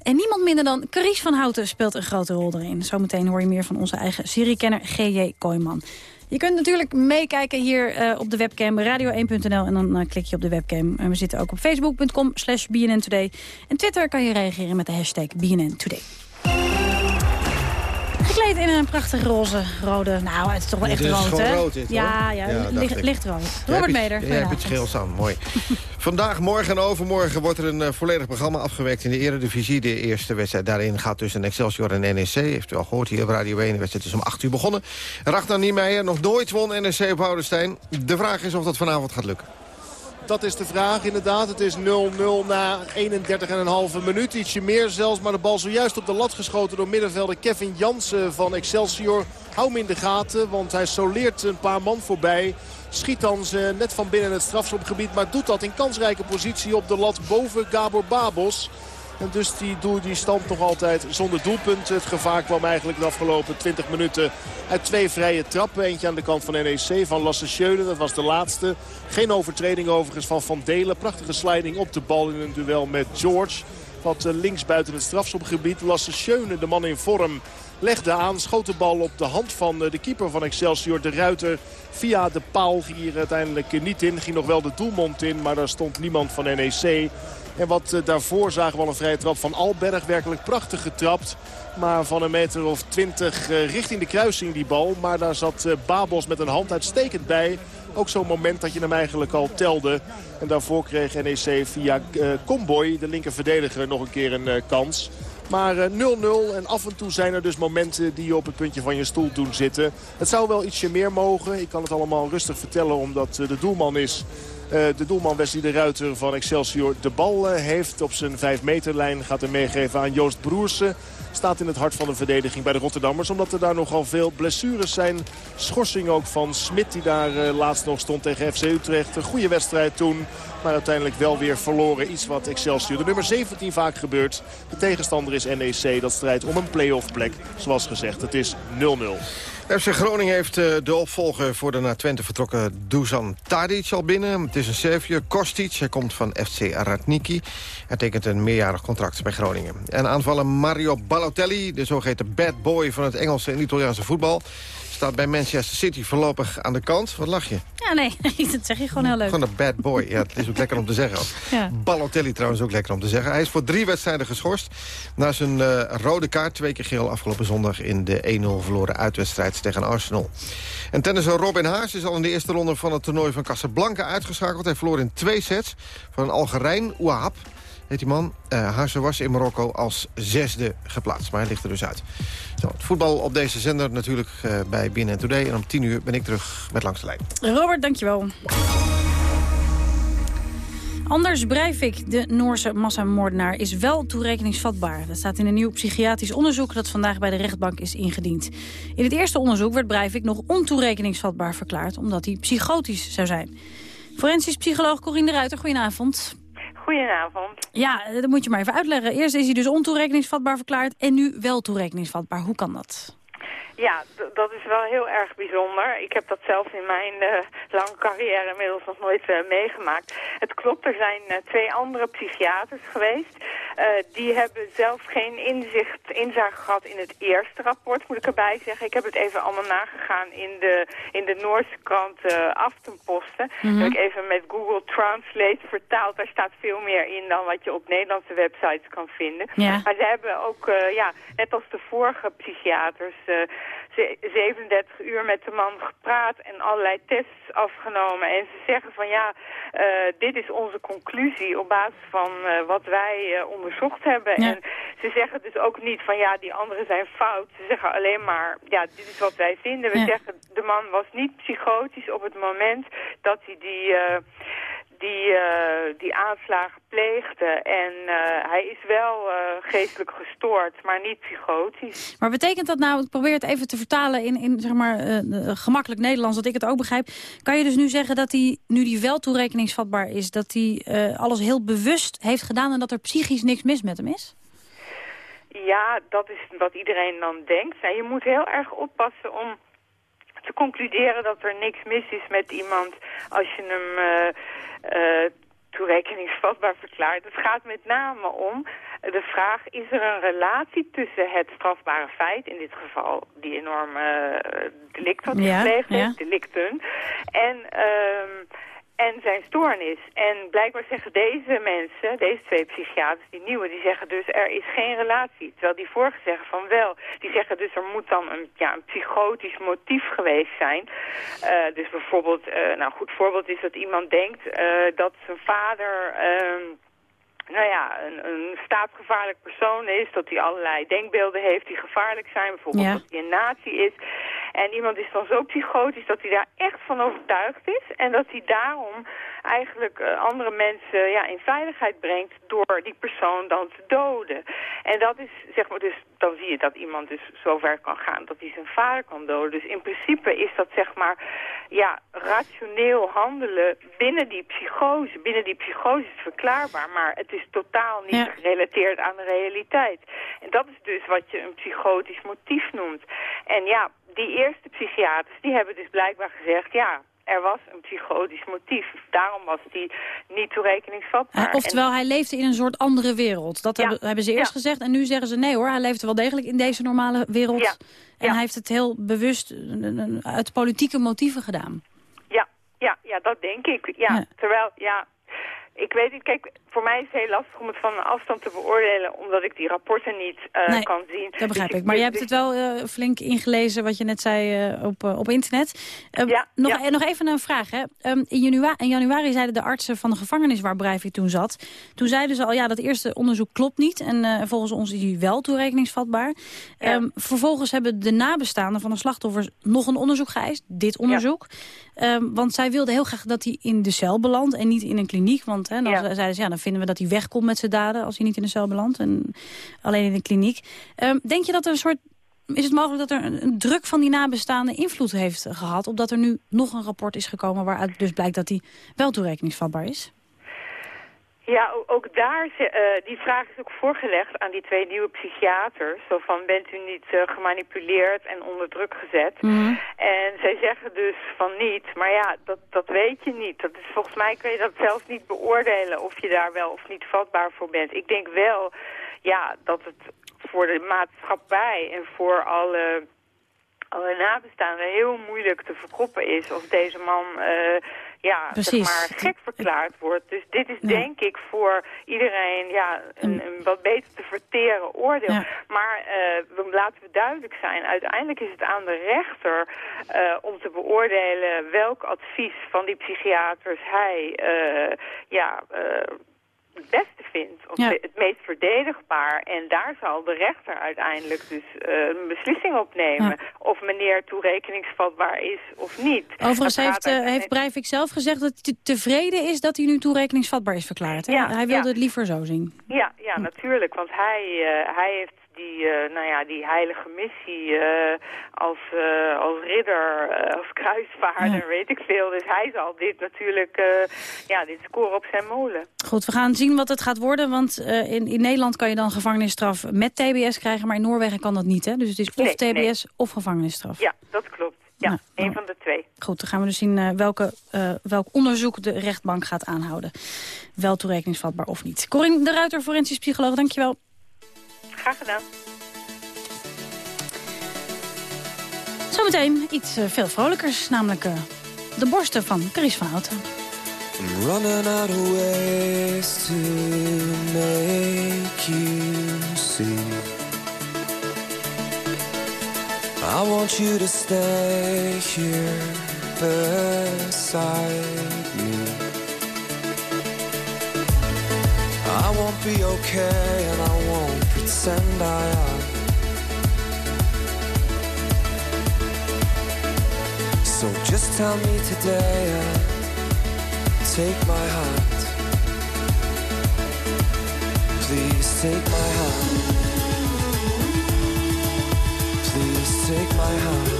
En niemand minder dan Carice van Houten speelt een grote rol erin. Zometeen hoor je meer van onze eigen seriekenner G.J. Kooijman. Je kunt natuurlijk meekijken hier uh, op de webcam radio1.nl en dan uh, klik je op de webcam. En we zitten ook op facebook.com slash Today. En Twitter kan je reageren met de hashtag BNN Today. Gekleed in een prachtig roze, rode... Nou, het is toch wel echt rood, hè? rood dit, ja, ja, Ja, dacht licht, ik. licht rood. Jij Robert Meder. hebt iets goedenavond. geels aan, mooi. Vandaag, morgen en overmorgen wordt er een eh, volledig programma afgewerkt in de Eredivisie. De eerste wedstrijd daarin gaat tussen Excelsior en NEC. Heeft u al gehoord hier op Radio 1. De wedstrijd is om 8 uur begonnen. Ragnar Niemeyer, nog nooit won NEC op Oudenstein. De vraag is of dat vanavond gaat lukken. Dat is de vraag inderdaad. Het is 0-0 na 31,5 minuut. Ietsje meer zelfs. Maar de bal zojuist op de lat geschoten door middenvelder Kevin Jansen van Excelsior. Hou hem in de gaten, want hij soleert een paar man voorbij. Schiet dan ze net van binnen het strafschopgebied. Maar doet dat in kansrijke positie op de lat boven Gabor Babos. En dus die, doel, die stand nog altijd zonder doelpunt. Het gevaar kwam eigenlijk de afgelopen 20 minuten uit twee vrije trappen. Eentje aan de kant van NEC van Lasse Schöne. Dat was de laatste. Geen overtreding overigens van Van Delen. Prachtige sliding op de bal in een duel met George. Wat eh, links buiten het strafschopgebied. Lasse Schöne, de man in vorm, legde aan. Schoot de bal op de hand van eh, de keeper van Excelsior. De Ruiter via de paal ging hier uiteindelijk eh, niet in. Ging nog wel de doelmond in, maar daar stond niemand van NEC. En wat eh, daarvoor zagen we al een vrije trap van Alberg. Werkelijk prachtig getrapt. Maar van een meter of twintig eh, richting de kruising die bal. Maar daar zat eh, Babos met een hand uitstekend bij. Ook zo'n moment dat je hem eigenlijk al telde. En daarvoor kreeg NEC via Comboy, de linker verdediger, nog een keer een kans. Maar 0-0 uh, en af en toe zijn er dus momenten die je op het puntje van je stoel doen zitten. Het zou wel ietsje meer mogen. Ik kan het allemaal rustig vertellen omdat de doelman is. Uh, de doelman Wesley de Ruiter van Excelsior de bal uh, heeft op zijn 5 meterlijn. Gaat hem meegeven aan Joost Broersen. Staat in het hart van de verdediging bij de Rotterdammers. Omdat er daar nogal veel blessures zijn. Schorsing ook van Smit die daar uh, laatst nog stond tegen FC Utrecht. Een goede wedstrijd toen. Maar uiteindelijk wel weer verloren. Iets wat Excelsior de nummer 17 vaak gebeurt. De tegenstander is NEC. Dat strijdt om een play-off plek. Zoals gezegd, het is 0-0. FC Groningen heeft uh, de opvolger voor de naar Twente vertrokken Dusan Tadic al binnen. Het is een Serviër, Kostic. Hij komt van FC Radniki. Hij tekent een meerjarig contract bij Groningen. En aanvallen Mario Balotelli, de zogeheten bad boy van het Engelse en Italiaanse voetbal... staat bij Manchester City voorlopig aan de kant. Wat lach je? Ja, nee, dat zeg je gewoon heel leuk. Gewoon een bad boy. Ja, het is ook lekker om te zeggen. Ja. Balotelli trouwens ook lekker om te zeggen. Hij is voor drie wedstrijden geschorst. Na zijn uh, rode kaart, twee keer geel afgelopen zondag... in de 1-0 verloren uitwedstrijd tegen Arsenal. En tennisser Robin Haas is al in de eerste ronde van het toernooi van Casablanca uitgeschakeld. Hij verloor in twee sets van een Algerijn, Ouahab heet die man. Uh, Haase was in Marokko als zesde geplaatst, maar hij ligt er dus uit. Zo, het voetbal op deze zender natuurlijk uh, bij BNN Today. En om tien uur ben ik terug met Langs de Lijn. Robert, dankjewel. Anders Breivik, de Noorse massamoordenaar, is wel toerekeningsvatbaar. Dat staat in een nieuw psychiatrisch onderzoek dat vandaag bij de rechtbank is ingediend. In het eerste onderzoek werd Breivik nog ontoerekeningsvatbaar verklaard... omdat hij psychotisch zou zijn. Forensisch psycholoog Corine de Ruiter, goedenavond. Goedenavond. Ja, dat moet je maar even uitleggen. Eerst is hij dus ontoerekeningsvatbaar verklaard en nu wel toerekeningsvatbaar. Hoe kan dat? Ja, dat is wel heel erg bijzonder. Ik heb dat zelf in mijn uh, lange carrière inmiddels nog nooit uh, meegemaakt. Het klopt, er zijn uh, twee andere psychiaters geweest. die hebben zelf geen inzicht, inzage gehad in het eerste rapport, moet ik erbij zeggen. Ik heb het even allemaal nagegaan in de, in de Noorse krant Aftenposten. Mm -hmm. heb ik even met Google Translate vertaald. Daar staat veel meer in dan wat je op Nederlandse websites kan vinden. Ja. Maar ze hebben ook, ja, net als de vorige psychiaters... 37 uur met de man gepraat en allerlei tests afgenomen. En ze zeggen van ja, uh, dit is onze conclusie op basis van uh, wat wij uh, onderzocht hebben. Ja. En ze zeggen dus ook niet van ja, die anderen zijn fout. Ze zeggen alleen maar, ja, dit is wat wij vinden. We Ja. zeggen, de man was niet psychotisch op het moment dat hij die die, uh, die aanslagen pleegde. En uh, hij is wel uh, geestelijk gestoord, maar niet psychotisch. Maar betekent dat nou, ik probeer het even te vertalen in, in zeg maar, gemakkelijk Nederlands, dat ik het ook begrijp. Kan je dus nu zeggen dat hij, nu die wel toerekeningsvatbaar is, dat hij alles heel bewust heeft gedaan en dat er psychisch niks mis met hem is? Ja, dat is wat iedereen dan denkt. Nou, je moet heel erg oppassen om te concluderen dat er niks mis is met iemand als je hem uh, uh, toerekeningsvatbaar verklaart. Het gaat met name om de vraag, is er een relatie tussen het strafbare feit, in dit geval die enorme uh, delict wat hij Ja, gepleegd ja. heeft, delicten, en... ehm en zijn stoornis. En blijkbaar zeggen deze mensen, deze twee psychiaters, die nieuwe, die zeggen dus er is geen relatie. Terwijl die vorige zeggen van wel. Die zeggen dus er moet dan een, ja, een psychotisch motief geweest zijn. Uh, dus bijvoorbeeld, uh, nou goed voorbeeld is dat iemand denkt uh, dat zijn vader... nou ja, een, een staatsgevaarlijk persoon is, dat hij allerlei denkbeelden heeft die gevaarlijk zijn. Bijvoorbeeld Ja. dat hij een nazi is. En iemand is dan zo psychotisch dat hij daar echt van overtuigd is. En dat hij daarom eigenlijk eh, andere mensen ja, in veiligheid brengt door die persoon dan te doden. En dat is, zeg maar, dus dan zie je dat iemand dus zo ver kan gaan dat hij zijn vader kan doden. Dus in principe is dat, zeg maar, ja, rationeel handelen binnen die psychose. Binnen die psychose is het verklaarbaar, maar het is totaal niet Ja. gerelateerd aan de realiteit. En dat is dus wat je een psychotisch motief noemt. En ja, die eerste psychiaters, die hebben dus blijkbaar gezegd, ja, er was een psychotisch motief. Daarom was die niet toerekeningsvatbaar. Uh, oftewel, hij leefde in een soort andere wereld. Dat hebben, hebben ze eerst gezegd. En nu zeggen ze nee hoor, hij leefde wel degelijk in deze normale wereld. Ja. En hij heeft het heel bewust uh, uit politieke motieven gedaan. Ja, ja, ja dat denk ik. Ja, Terwijl, ja, ik weet niet, kijk, voor mij is het heel lastig om het van een afstand te beoordelen, omdat ik die rapporten niet uh, nee, kan zien. Dat begrijp Dus ik. Maar je hebt het wel uh, flink ingelezen, wat je net zei uh, op, op internet. Ja, nog, ja. nog even een vraag. Hè. Um, in, januari, in, januari, zeiden de artsen van de gevangenis waar Breivik toen zat... toen zeiden ze al, ja, dat eerste onderzoek klopt niet. En volgens ons is die wel toerekeningsvatbaar. Ja. Um, vervolgens hebben de nabestaanden van de slachtoffers nog een onderzoek geëist. Dit onderzoek. Um, want zij wilden heel graag dat hij in de cel belandt en niet in een kliniek. Want hè, dan ja. zeiden ze, ja, dan vinden we dat hij wegkomt met zijn daden... als hij niet in de cel belandt en alleen in een kliniek. Um, denk je dat er een soort... Is het mogelijk dat er een, een druk van die nabestaanden invloed heeft gehad... opdat er nu nog een rapport is gekomen waaruit dus blijkt dat hij wel toerekeningsvatbaar is? Ja, ook daar, uh, die vraag is ook voorgelegd aan die twee nieuwe psychiaters. Zo van, bent u niet uh, gemanipuleerd en onder druk gezet? Mhm. Mm. En zij zeggen dus van niet. Maar ja, dat, dat weet je niet. Dat is, volgens mij kun je dat zelf niet beoordelen of je daar wel of niet vatbaar voor bent. Ik denk wel, ja, dat het voor de maatschappij en voor alle alle nabestaanden heel moeilijk te verkoppen is of deze man uh, ja, zeg maar gek verklaard wordt. Dus dit is ja. denk ik voor iedereen ja, een, een wat beter te verteren oordeel. Ja. Maar uh, laten we duidelijk zijn, uiteindelijk is het aan de rechter uh, om te beoordelen welk advies van die psychiaters hij ja, het beste vindt. Of ja. het meest verdedigbaar. En daar zal de rechter uiteindelijk dus uh, een beslissing op nemen. Ja. Of meneer toerekeningsvatbaar is of niet. Overigens heeft, uh, heeft Breivik zelf gezegd dat hij tevreden is dat hij nu toerekeningsvatbaar is verklaard. Hè? Ja, hij wilde het liever zo zien. Ja, ja hm. natuurlijk. Want hij, uh, hij heeft die, uh, nou ja, die heilige missie uh, als, uh, als ridder, als kruisvaarder, ja. weet ik veel. Dus hij zal dit natuurlijk, ja, dit scoren op zijn molen. Goed, we gaan zien wat het gaat worden, want in, in Nederland kan je dan gevangenisstraf met TBS krijgen, maar in Noorwegen kan dat niet, hè? Dus het is of nee, TBS nee. of gevangenisstraf. Ja, dat klopt. Ja, nou, een van de twee. Goed, dan gaan we dus zien welke, welk onderzoek de rechtbank gaat aanhouden. Wel toerekeningsvatbaar of niet. Corinne de Ruiter, forensisch psycholoog, dankjewel. Graag gedaan. Zometeen iets uh, veel vrolijkers, namelijk uh, de borsten van Chris van Houten. I'm running out of ways to make you see I want you to stay here beside me I won't be okay and I pretend I am So just tell me today and take my hand Please take my hand Please take my hand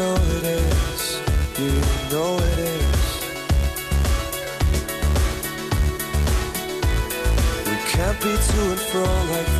know it is. You know it is. We can't be to and fro like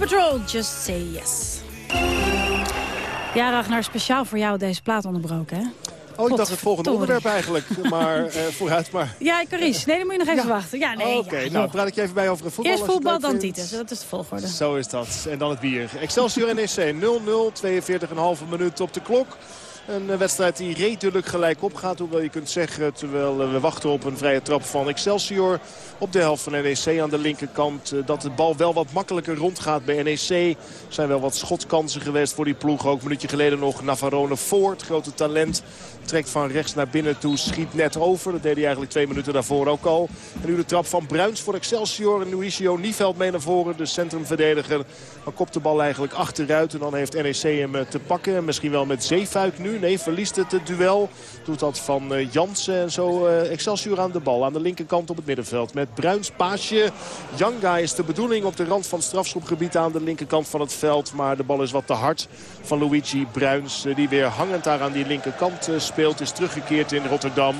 Patrol, just say yes. Ja, Ragnar, speciaal voor jou deze plaat onderbroken, hè? Oh, ik dacht het volgende onderwerp eigenlijk. Maar eh, vooruit maar. Ja, Carice. Nee, dan moet je nog even wachten. Ja, nee. Oké, ja, nou praat ik je even bij over het voetbal. Eerst voetbal, dan vindt. Titus. Dat is de volgorde. Zo is dat. En dan het bier. Excelsior NEC 0-0, 42,5 minuut op de klok. Een eh, wedstrijd die redelijk gelijk opgaat. Hoewel je kunt zeggen, terwijl eh, we wachten op een vrije trap van Excelsior. Op de helft van NEC aan de linkerkant. eh, Dat de bal wel wat makkelijker rondgaat bij NEC. Er zijn wel wat schotkansen geweest voor die ploeg. Ook een minuutje geleden nog Navarone voor. Grote talent. Trekt van rechts naar binnen toe. Schiet net over. Dat deed hij eigenlijk twee minuten daarvoor ook al. En nu de trap van Bruins voor Excelsior. En Luisio Nieveld mee naar voren. De centrumverdediger. Dan kopt de bal eigenlijk achteruit. En dan heeft NEC hem eh, te pakken. En Misschien wel met Zeefuik nu. Nee, verliest het het duel. Doet dat van eh, Jansen. En zo eh, Excelsior aan de bal. Aan de linkerkant op het middenveld. Met Bruins paasje. Janga is de bedoeling op de rand van het strafschopgebied aan de linkerkant van het veld. Maar de bal is wat te hard van Luigi Bruins. Die weer hangend daar aan die linkerkant eh, speelt. Is teruggekeerd in Rotterdam.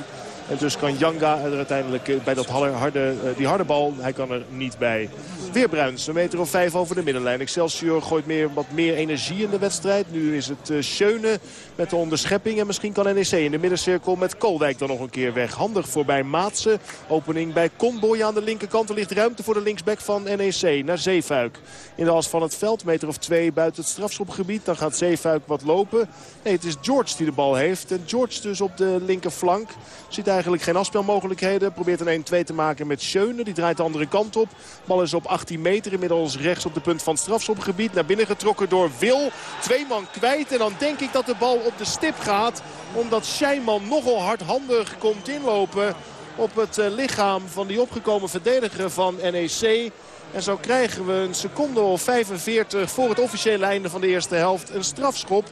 En dus kan Janga er uiteindelijk eh, bij dat harde, eh, die harde bal, hij kan er niet bij. Weer Bruins, een meter of vijf over de middenlijn. Excelsior gooit meer, wat meer energie in de wedstrijd. Nu is het uh, Schöne met de onderschepping. En misschien kan NEC in de middencirkel met Koolwijk dan nog een keer weg. Handig voorbij Maatsen. Opening bij Conboy aan de linkerkant. Er ligt ruimte voor de linksback van NEC naar Zeefuik. In de as van het veld, meter of twee buiten het strafschopgebied. Dan gaat Zeefuik wat lopen. Nee, het is George die de bal heeft. En George dus op de linkerflank. Ziet eigenlijk geen afspelmogelijkheden. Probeert een 1-2 te maken met Schöne. Die draait de andere kant op. Bal is op 18 meter. Inmiddels rechts op de punt van strafschopgebied. Naar binnen getrokken door Wil. Twee man kwijt. En dan denk ik dat de bal op de stip gaat. Omdat Scheiman nogal hardhandig komt inlopen op het eh, lichaam van die opgekomen verdediger van NEC. En zo krijgen we een seconde of 45 voor het officiële einde van de eerste helft. Een strafschop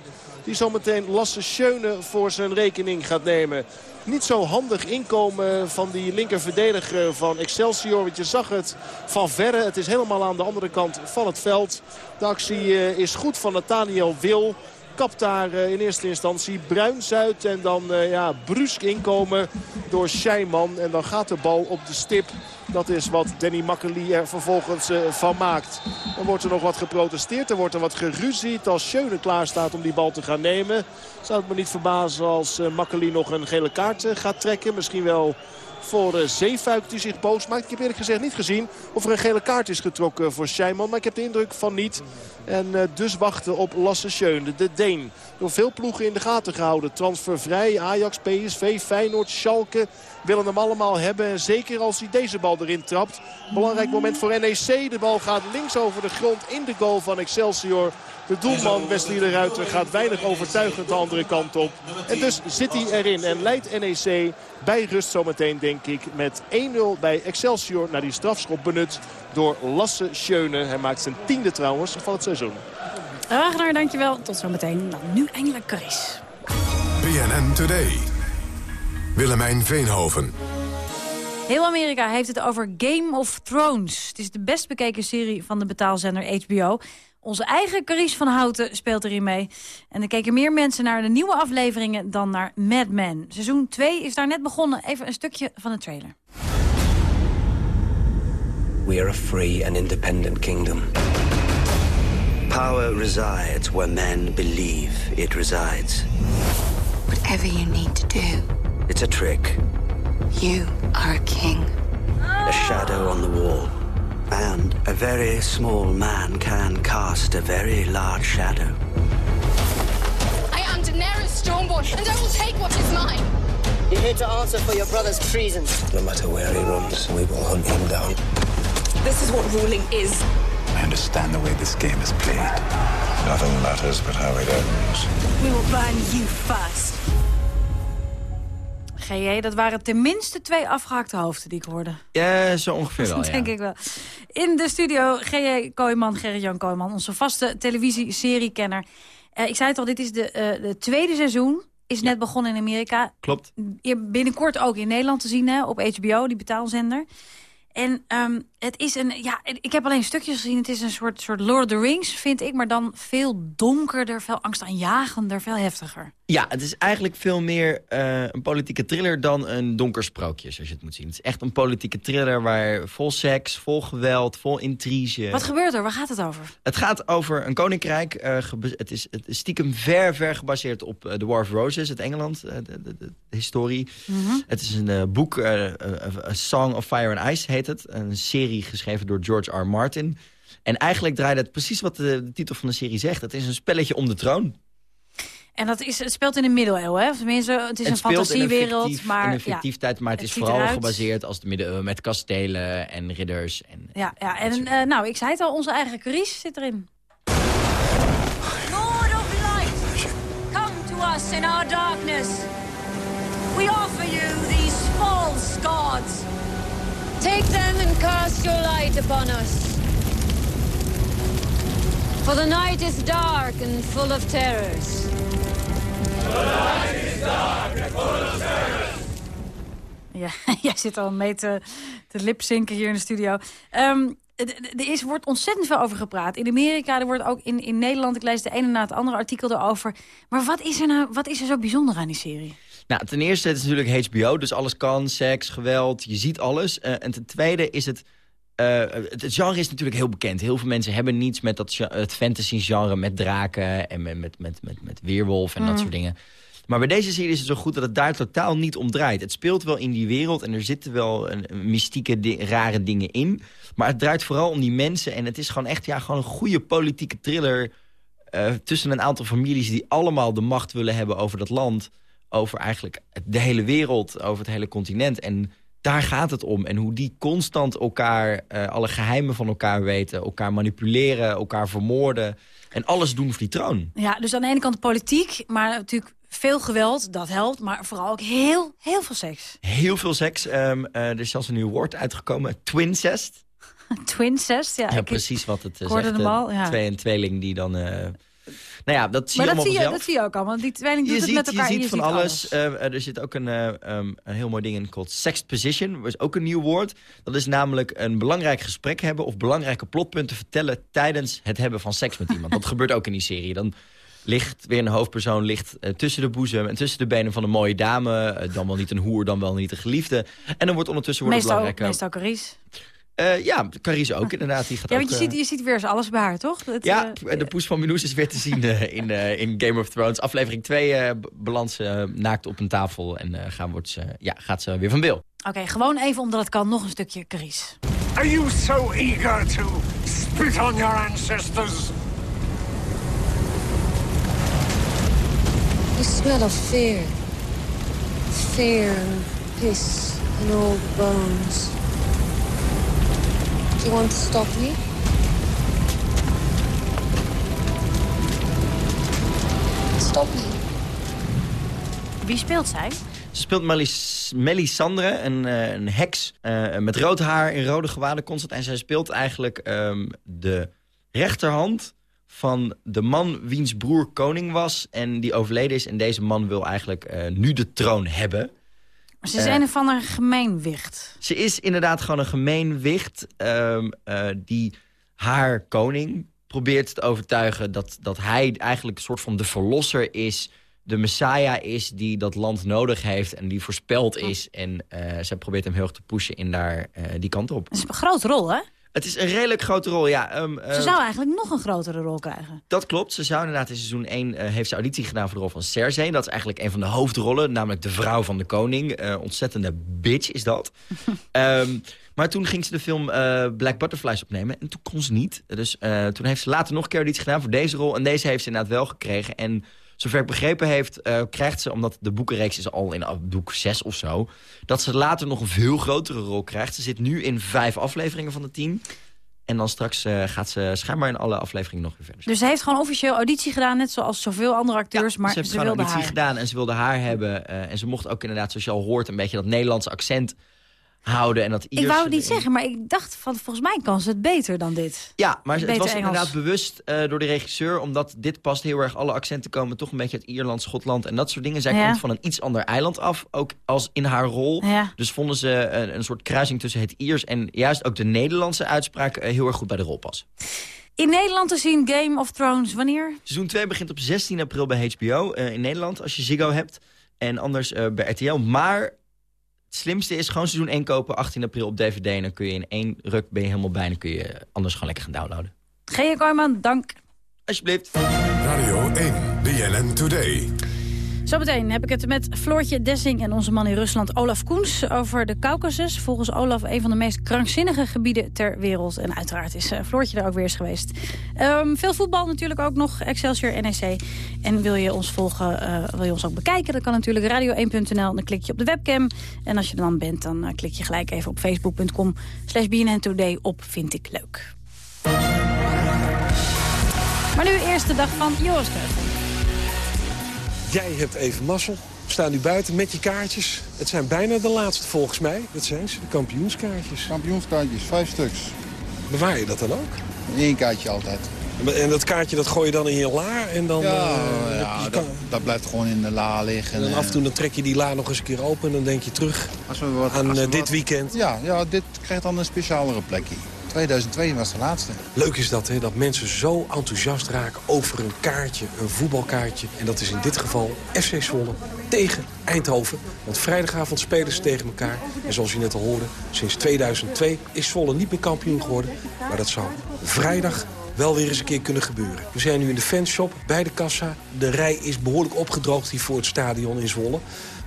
die zometeen Lasse Schöne voor zijn rekening gaat nemen. Niet zo handig inkomen van die linkerverdediger van Excelsior. Want je zag het van verre. Het is helemaal aan de andere kant van het veld. De actie eh, is goed van Nathaniel Wil kapt daar eh, in eerste instantie Bruins uit. En dan eh, ja, brusk inkomen door Scheiman. En dan gaat de bal op de stip. Dat is wat Danny Makkeli er vervolgens eh, van maakt. Dan wordt er nog wat geprotesteerd. Er wordt er wat geruzied als Schöne klaar staat om die bal te gaan nemen. Zou het me niet verbazen als uh, Makkeli nog een gele kaart gaat trekken. Misschien wel voor uh, Zeefuik die zich boos maakt. Ik heb eerlijk gezegd niet gezien of er een gele kaart is getrokken voor Scheiman. Maar ik heb de indruk van niet. En uh, dus wachten op Lasse Schöne, de Deen. Door veel ploegen in de gaten gehouden. Transfervrij, Ajax, PSV, Feyenoord, Schalke willen hem allemaal hebben. En zeker als hij deze bal erin trapt. Belangrijk moment voor NEC. De bal gaat links over de grond in de goal van Excelsior. De doelman Wesley de Ruiter gaat weinig overtuigend de andere kant op. En dus zit hij erin en leidt NEC bij rust zometeen denk ik met 1-0 bij Excelsior. Naar die strafschop benut door Lasse Schöne. Hij maakt zijn tiende trouwens van het seizoen. Ragnar, dankjewel. Tot zometeen. Dan nu eindelijk Chris. BNN Today. Willemijn Veenhoven. Heel Amerika heeft het over Game of Thrones. Het is de best bekeken serie van de betaalzender HBO. Onze eigen Carice van Houten speelt erin mee. En er keken meer mensen naar de nieuwe afleveringen dan naar Mad Men. Seizoen 2 is daar net begonnen. Even een stukje van de trailer. We are a free and independent kingdom. Power resides where men believe it resides. Whatever you need to do. It's a trick. You are a king. A shadow on the wall. And a very small man can cast a very large shadow. I am Daenerys Stormborn, and I will take what is mine. You're here to answer for your brother's treason. No matter where he runs, we will hunt him down. This is what ruling is. I understand the way this game is played. Nothing matters but how it ends. We will burn you first. GJ. Dat waren tenminste twee afgehakte hoofden die ik hoorde. Ja, zo ongeveer wel, ja. denk ik wel. In de studio G.J. Kooijman, Gerrit-Jan Kooijman, onze vaste televisie-seriekenner. Eh, ik zei het al, dit is de, eh, de tweede seizoen. Is net begonnen in Amerika. Klopt. Hier Binnenkort ook in Nederland te zien hè, op HBO, die betaalzender. En ehm, het is een, ja, ik heb alleen stukjes gezien. Het is een soort, soort Lord of the Rings, vind ik. Maar dan veel donkerder, veel angstaanjagender, veel heftiger. Ja, het is eigenlijk veel meer eh, een politieke thriller dan een donker sprookje, zoals je het moet zien. Het is echt een politieke thriller waar vol seks, vol geweld, vol intrige. Wat gebeurt er? Waar gaat het over? Het gaat over een koninkrijk. eh, het, is, het is stiekem ver, ver gebaseerd op eh, The War of Roses, het Engeland, de, de, de, historie. Het is een boek, A Song of Fire and Ice heet het. Een serie geschreven door George R. Martin. En eigenlijk draait het precies wat de, de titel van de serie zegt. Het is een spelletje om de troon. En dat is, het speelt in de middeleeuwen, hè? Of tenminste, het is een het fantasiewereld. fictief, maar een fictief tijd, maar het, het is vooral eruit. gebaseerd als de middeleeuwen met kastelen en ridders. En, Ja, ja en eh, nou, ik zei het al, onze eigen Carice zit erin. Lord of light, come to us in our darkness. We offer you these false gods. Take them and cast your light upon us. For the night is dark and full of terrors. Ja, jij zit al mee te, te lipzinken hier in de studio. Ehm, er is, wordt ontzettend veel over gepraat. In Amerika, er wordt ook in, in Nederland... ik lees de ene na het andere artikel erover. Maar wat is er nou wat is er zo bijzonder aan die serie? Nou, ten eerste, het is natuurlijk HBO, dus alles kan. Seks, geweld, je ziet alles. Eh, en ten tweede is het... eh, het het genre is natuurlijk heel bekend. Heel veel mensen hebben niets met dat, het fantasy-genre... met draken en met, met, met, met, met weerwolf en dat Mm. soort dingen. Maar bij deze serie is het zo goed dat het daar totaal niet om draait. Het speelt wel in die wereld en er zitten wel een, mystieke, di- rare dingen in. Maar het draait vooral om die mensen. En het is gewoon echt ja, gewoon een goede politieke thriller... eh, tussen een aantal families die allemaal de macht willen hebben over dat land. Over eigenlijk de hele wereld, over het hele continent. En daar gaat het om. En hoe die constant elkaar, eh, alle geheimen van elkaar weten. Elkaar manipuleren, elkaar vermoorden. En alles doen voor die troon. Ja, dus aan de ene kant de politiek, maar natuurlijk veel geweld, dat helpt. Maar vooral ook heel, heel veel seks. Heel veel seks. Ehm, eh, er is zelfs een nieuw woord uitgekomen. Twincest. Twincest, ja. Ja, precies wat het uh, zegt. hem eh, ja. Twee en tweeling die dan... nou ja, dat zie maar je dat zie, je, dat zie je ook allemaal. Die tweeling doet je het ziet, met elkaar. je ziet van alles. Eh, eh, er zit ook een, eh, um, een heel mooi ding in called sex position. Dat is ook een nieuw woord. Dat is namelijk een belangrijk gesprek hebben... of belangrijke plotpunten vertellen tijdens het hebben van seks met iemand. Dat gebeurt ook in die serie. Dan ligt weer een hoofdpersoon ligt, tussen de boezem en tussen de benen van een mooie dame. dan wel niet een hoer, dan wel niet een geliefde. En dan wordt ondertussen wordt het Meestal, belangrijk... meestal Carice. Eh, ja, Carice ook inderdaad. Die gaat Ja, ook, want je, eh, ziet, je ziet weer eens alles bij haar, toch? Het, ja, eh, de poes van Minoes is weer te zien eh, in, eh, in Game of Thrones. Aflevering 2 eh balans ze eh, naakt op een tafel en eh, gaan wordt ze, ja, gaat ze weer van wil. Oké, gewoon even omdat het kan, nog een stukje Carice. Are you so eager to spit on your ancestors? You smell of fear. Fear and piss and old bones. You want to stop me? Stop me. Wie speelt zij? Ze speelt Melis Melisandre, een, eh, een heks eh, met rood haar in rode gewaden constant. En zij speelt eigenlijk ehm, de rechterhand van de man wiens broer koning was en die overleden is. En deze man wil eigenlijk eh, nu de troon hebben. Maar ze is Eh, een of ander gemeenwicht. Ze is inderdaad gewoon een gemeen wicht ehm, eh, die haar koning probeert te overtuigen... Dat, dat hij eigenlijk een soort van de verlosser is, de messiah is... die dat land nodig heeft en die voorspeld is. En eh, zij probeert hem heel erg te pushen in daar, eh, die kant op. Is een grote rol, hè? Het is een redelijk grote rol, ja. ehm, eh, Ze zou eigenlijk nog een grotere rol krijgen. dat klopt. Ze zou inderdaad in seizoen 1 eh, heeft ze auditie gedaan voor de rol van Cersei. Dat is eigenlijk een van de hoofdrollen, namelijk de vrouw van de koning. Eh, ontzettende bitch is dat. Ehm, maar toen ging ze de film eh, Black Butterflies opnemen en toen kon ze niet. Dus toen heeft ze later nog een keer auditie gedaan voor deze rol. En deze heeft ze inderdaad wel gekregen. En zover ik begrepen heeft, eh, krijgt ze, omdat de boekenreeks is al in boek 6 of zo... dat ze later nog een veel grotere rol krijgt. Ze zit nu in vijf afleveringen van de tien. En dan straks eh, gaat ze schijnbaar in alle afleveringen nog weer verder. Dus ze heeft gewoon officieel auditie gedaan, net zoals zoveel andere acteurs. maar ze heeft ze gewoon wilde auditie haar. gedaan en ze wilde haar hebben. eh, en ze mocht ook inderdaad, zoals je al hoort, een beetje dat Nederlandse accent houden. En dat Ik wou het niet zeggen, maar ik dacht van volgens mij kan ze het beter dan dit. Ja, maar het was Engels. inderdaad bewust eh, door de regisseur... omdat dit past heel erg, alle accenten komen toch een beetje uit Ierland, Schotland... en dat soort dingen. Zij Ja. komt van een iets ander eiland af, ook als in haar rol. Ja. Dus vonden ze een, een soort kruising tussen het Iers... en juist ook de Nederlandse uitspraak eh, heel erg goed bij de rol passen. In Nederland te zien Game of Thrones, wanneer? Seizoen 2 begint op 16 april bij HBO eh, in Nederland, als je Ziggo hebt. En anders bij RTL. Maar het slimste is gewoon seizoen 1 kopen, 18 april op DVD. En dan kun je in één ruk, ben je helemaal bij. En dan kun je anders gewoon lekker gaan downloaden. G.J. Kooijman, dank. Alsjeblieft. Radio 1, BNN Today. Zometeen heb ik het met Floortje Dessing en onze man in Rusland Olaf Koens over de Caucasus. Volgens Olaf een van de meest krankzinnige gebieden ter wereld. En uiteraard is eh, Floortje er ook weer eens geweest. Ehm, veel voetbal natuurlijk ook nog, Excelsior, NEC. En wil je ons volgen, eh, wil je ons ook bekijken, dan kan natuurlijk radio1.nl. Dan klik je op de webcam. En als je er dan bent, dan eh, klik je gelijk even op facebook.com slash BNN Today op Vind ik Leuk. Maar nu eerst de dag van Joris. Jij hebt even mazzel. We staan nu buiten met je kaartjes. Het zijn bijna de laatste volgens mij. Dat zijn ze, de kampioenskaartjes. Kampioenskaartjes, vijf stuks. Bewaar je dat dan ook? Eén kaartje altijd. En dat kaartje dat gooi je dan in je la en dan... ja, eh, ja, dat, dat blijft gewoon in de la liggen. en dan eh. af en toe dan trek je die la nog eens een keer open... en dan denk je terug Als we wat, aan als we eh, dit wat- weekend. Ja, ja, dit krijgt dan een specialere plekje. 2002 was de laatste. Leuk is dat, hè, dat mensen zo enthousiast raken over een kaartje, een voetbalkaartje. En dat is in dit geval FC Zwolle tegen Eindhoven. Want vrijdagavond spelen ze tegen elkaar. En zoals je net al hoorde, sinds 2002 is Zwolle niet meer kampioen geworden. Maar dat zou vrijdag wel weer eens een keer kunnen gebeuren. We zijn nu in de fanshop bij de kassa. De rij is behoorlijk opgedroogd hier voor het stadion in Zwolle.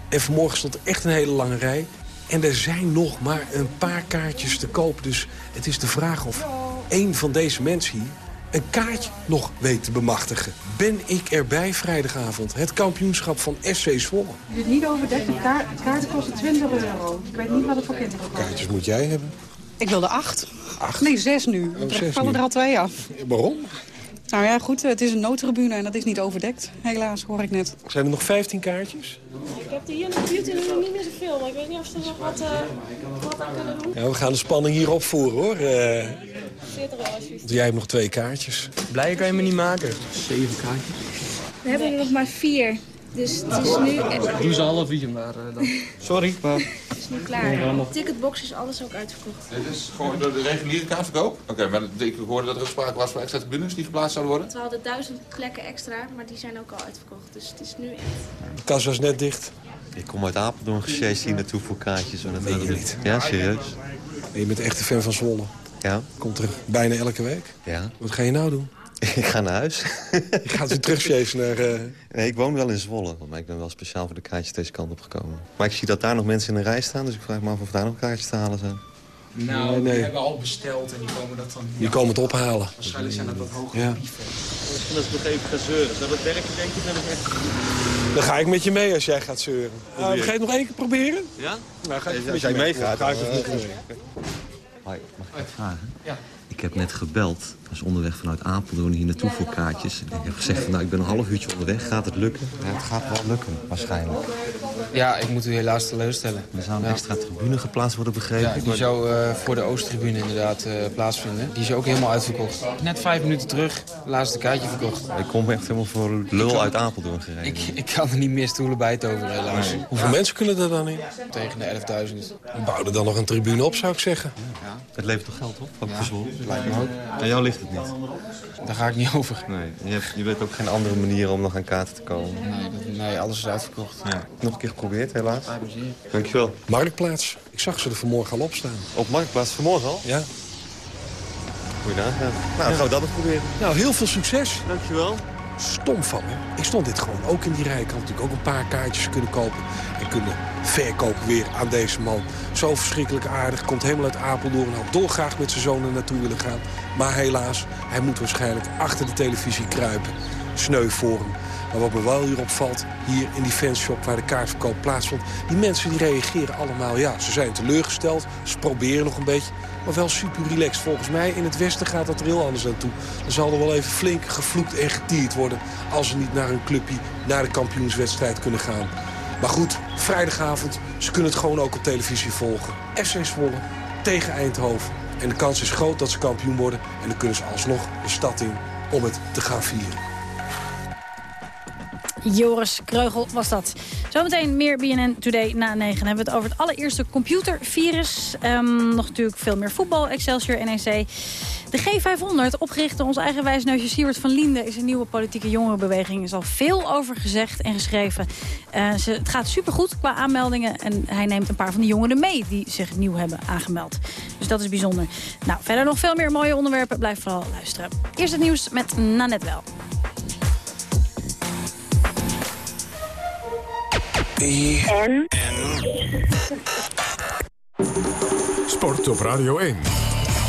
En vanmorgen stond echt een hele lange rij. En er zijn nog maar een paar kaartjes te koop. Dus het is de vraag of één van deze mensen hier een kaartje nog weet te bemachtigen. Ben ik erbij vrijdagavond? Het kampioenschap van SC Zwolle. Je niet overdekt. De kaart, kaarten kosten 20 euro. Ik weet niet wat het voor kinderen kost. Kaartjes moet jij hebben. Ik wilde acht. Acht? Nee, zes nu. Oh, zes er vallen nu. er al twee af. Waarom? Nou ja, goed. Het is een noodtribune en dat is niet overdekt. Helaas, hoor ik net. Zijn er nog 15 kaartjes? Ik heb er hier in de buurt niet meer zoveel, maar ik weet niet of ze er nog wat, eh, wat aan kunnen doen. Ja, we gaan de spanning hier opvoeren, hoor. Eh, Zit er wel alsjeblieft. jij hebt nog twee kaartjes. Blij kan je me niet maken. Zeven kaartjes. We hebben er nog maar vier, dus het is nu, Doe ze alle vier maar eh, dan. Sorry, maar... nu klaar. De ticketbox is alles ook uitverkocht. Dit is gewoon de, de reguliere kaartverkoop? Oké, maar ik hoorde dat er sprake was van extra tribunes die geplaatst zouden worden? We hadden duizend plekken extra, maar die zijn ook al uitverkocht. Dus het is nu echt... De kassa is net dicht. Ik kom uit Apeldoorn gesjeest hier naartoe voor kaartjes. En dat Meen je niet? Ja, serieus. Je bent echt een fan van Zwolle. Ja. Komt er bijna elke week. Ja. Wat ga je nou doen? Ik ga naar huis. Je gaat weer terugsjezen naar... eh, Nee, ik woon wel in Zwolle, maar ik ben wel speciaal voor de kaartjes deze kant op gekomen. Maar ik zie dat daar nog mensen in de rij staan, dus ik vraag me af of daar nog kaartjes te halen zijn. Nou, Nee, nee. die hebben al besteld en die komen dat dan... Die komen het ophalen. Waarschijnlijk zijn dat wat hogere Ja. brieven. Misschien als ik nog even ga zeuren. Zou dat werken, denk je? Dat ik echt... Dan ga ik met je mee als jij gaat zeuren. Uh, ga je het nog één keer proberen? Ja? Nou, ga ik Als jij mee. meegaat, Ga ik het met je eh, mee. Hoi, mag ik even vragen? Ja. Ik heb net gebeld, dus onderweg vanuit Apeldoorn hier naartoe voor kaartjes. En ik heb gezegd, van, nou, ik ben een half uurtje onderweg, gaat het lukken? Ja, het gaat wel lukken, waarschijnlijk. Ja, ik moet u helaas teleurstellen. Er zou een Ja. extra tribune geplaatst worden, begrepen. Ja, die zou eh, voor de Oosttribune inderdaad eh, plaatsvinden. Die is ook helemaal uitverkocht. Net vijf minuten terug, laatste kaartje verkocht. Ik kom echt helemaal voor lul uit Apeldoorn gereden. Ik, ik kan er niet meer stoelen bij toveren, helaas. Hoeveel mensen kunnen er dan in? Tegen de 11.000. Bouw er dan nog een tribune op, zou ik zeggen. Ja. Het levert toch geld op? Ook Ja, lijkt me ook. Aan jou ligt het niet. Daar ga ik niet over. Nee, je, hebt, je weet ook geen andere manier om nog aan kaarten te komen. Nee, dat- nee alles is uitverkocht. Ja. Nog een keer geprobeerd, helaas. Dankjewel. Marktplaats. Ik zag ze er vanmorgen al op staan. Op Marktplaats vanmorgen al? Ja. Nagaan. Nou, Ja. gaan we dat nog proberen. Nou, heel veel succes. Dankjewel. Stom van me. Ik stond dit gewoon ook in die rij. Ik had natuurlijk ook een paar kaartjes kunnen kopen. En kunnen verkopen weer aan deze man. Zo verschrikkelijk aardig. Komt helemaal uit Apeldoorn. Had dolgraag met zijn zoon er naartoe willen gaan. Maar helaas, hij moet waarschijnlijk achter de televisie kruipen. Sneu voor hem. Maar wat me wel hier opvalt, hier in die fanshop waar de kaartverkoop plaatsvond... die mensen die reageren allemaal, ja, ze zijn teleurgesteld. Ze proberen nog een beetje, maar wel super relaxed. Volgens mij in het westen gaat dat er heel anders aan toe. Dan zal er wel even flink gevloekt en getierd worden... als ze niet naar een clubje, naar de kampioenswedstrijd kunnen gaan. Maar goed, vrijdagavond, ze kunnen het gewoon ook op televisie volgen. FC Zwolle tegen Eindhoven. En de kans is groot dat ze kampioen worden. En dan kunnen ze alsnog de stad in om het te gaan vieren. Joris Kreugel was dat. Zometeen meer BNN Today na 9. Dan hebben we het over het allereerste computervirus. Um, nog natuurlijk veel meer voetbal, Excelsior, NEC. De G500, opgericht door ons eigen wijsneusje Siewert van Liende... is een nieuwe politieke jongerenbeweging. Er is al veel over gezegd en geschreven. Uh, ze, het gaat supergoed qua aanmeldingen. En hij neemt een paar van die jongeren mee die zich nieuw hebben aangemeld. Dus dat is bijzonder. Nou, verder nog veel meer mooie onderwerpen. Blijf vooral luisteren. Eerst het nieuws met Nanette Wel. En? Sport op Radio 1.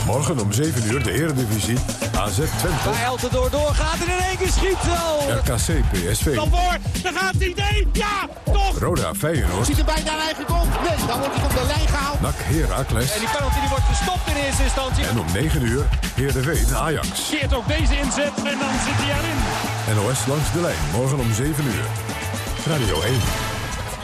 Morgen om 7 uur de Eredivisie. AZ Twente. Waar Eltendoor doorgaat en in één keer schiet wel. RKC PSV. Dan voor, daar gaat hij. Nee, ja, toch. Roda Feyenoord. Ziet er bijna eigen. Nee, dan wordt hij op de lijn gehaald. NAC Heracles. En die penalty die wordt gestopt in eerste instantie. En om 9 uur Heerenveen Ajax. Keert ook deze inzet en dan zit hij erin. NOS langs de lijn. Morgen om 7 uur. Radio 1.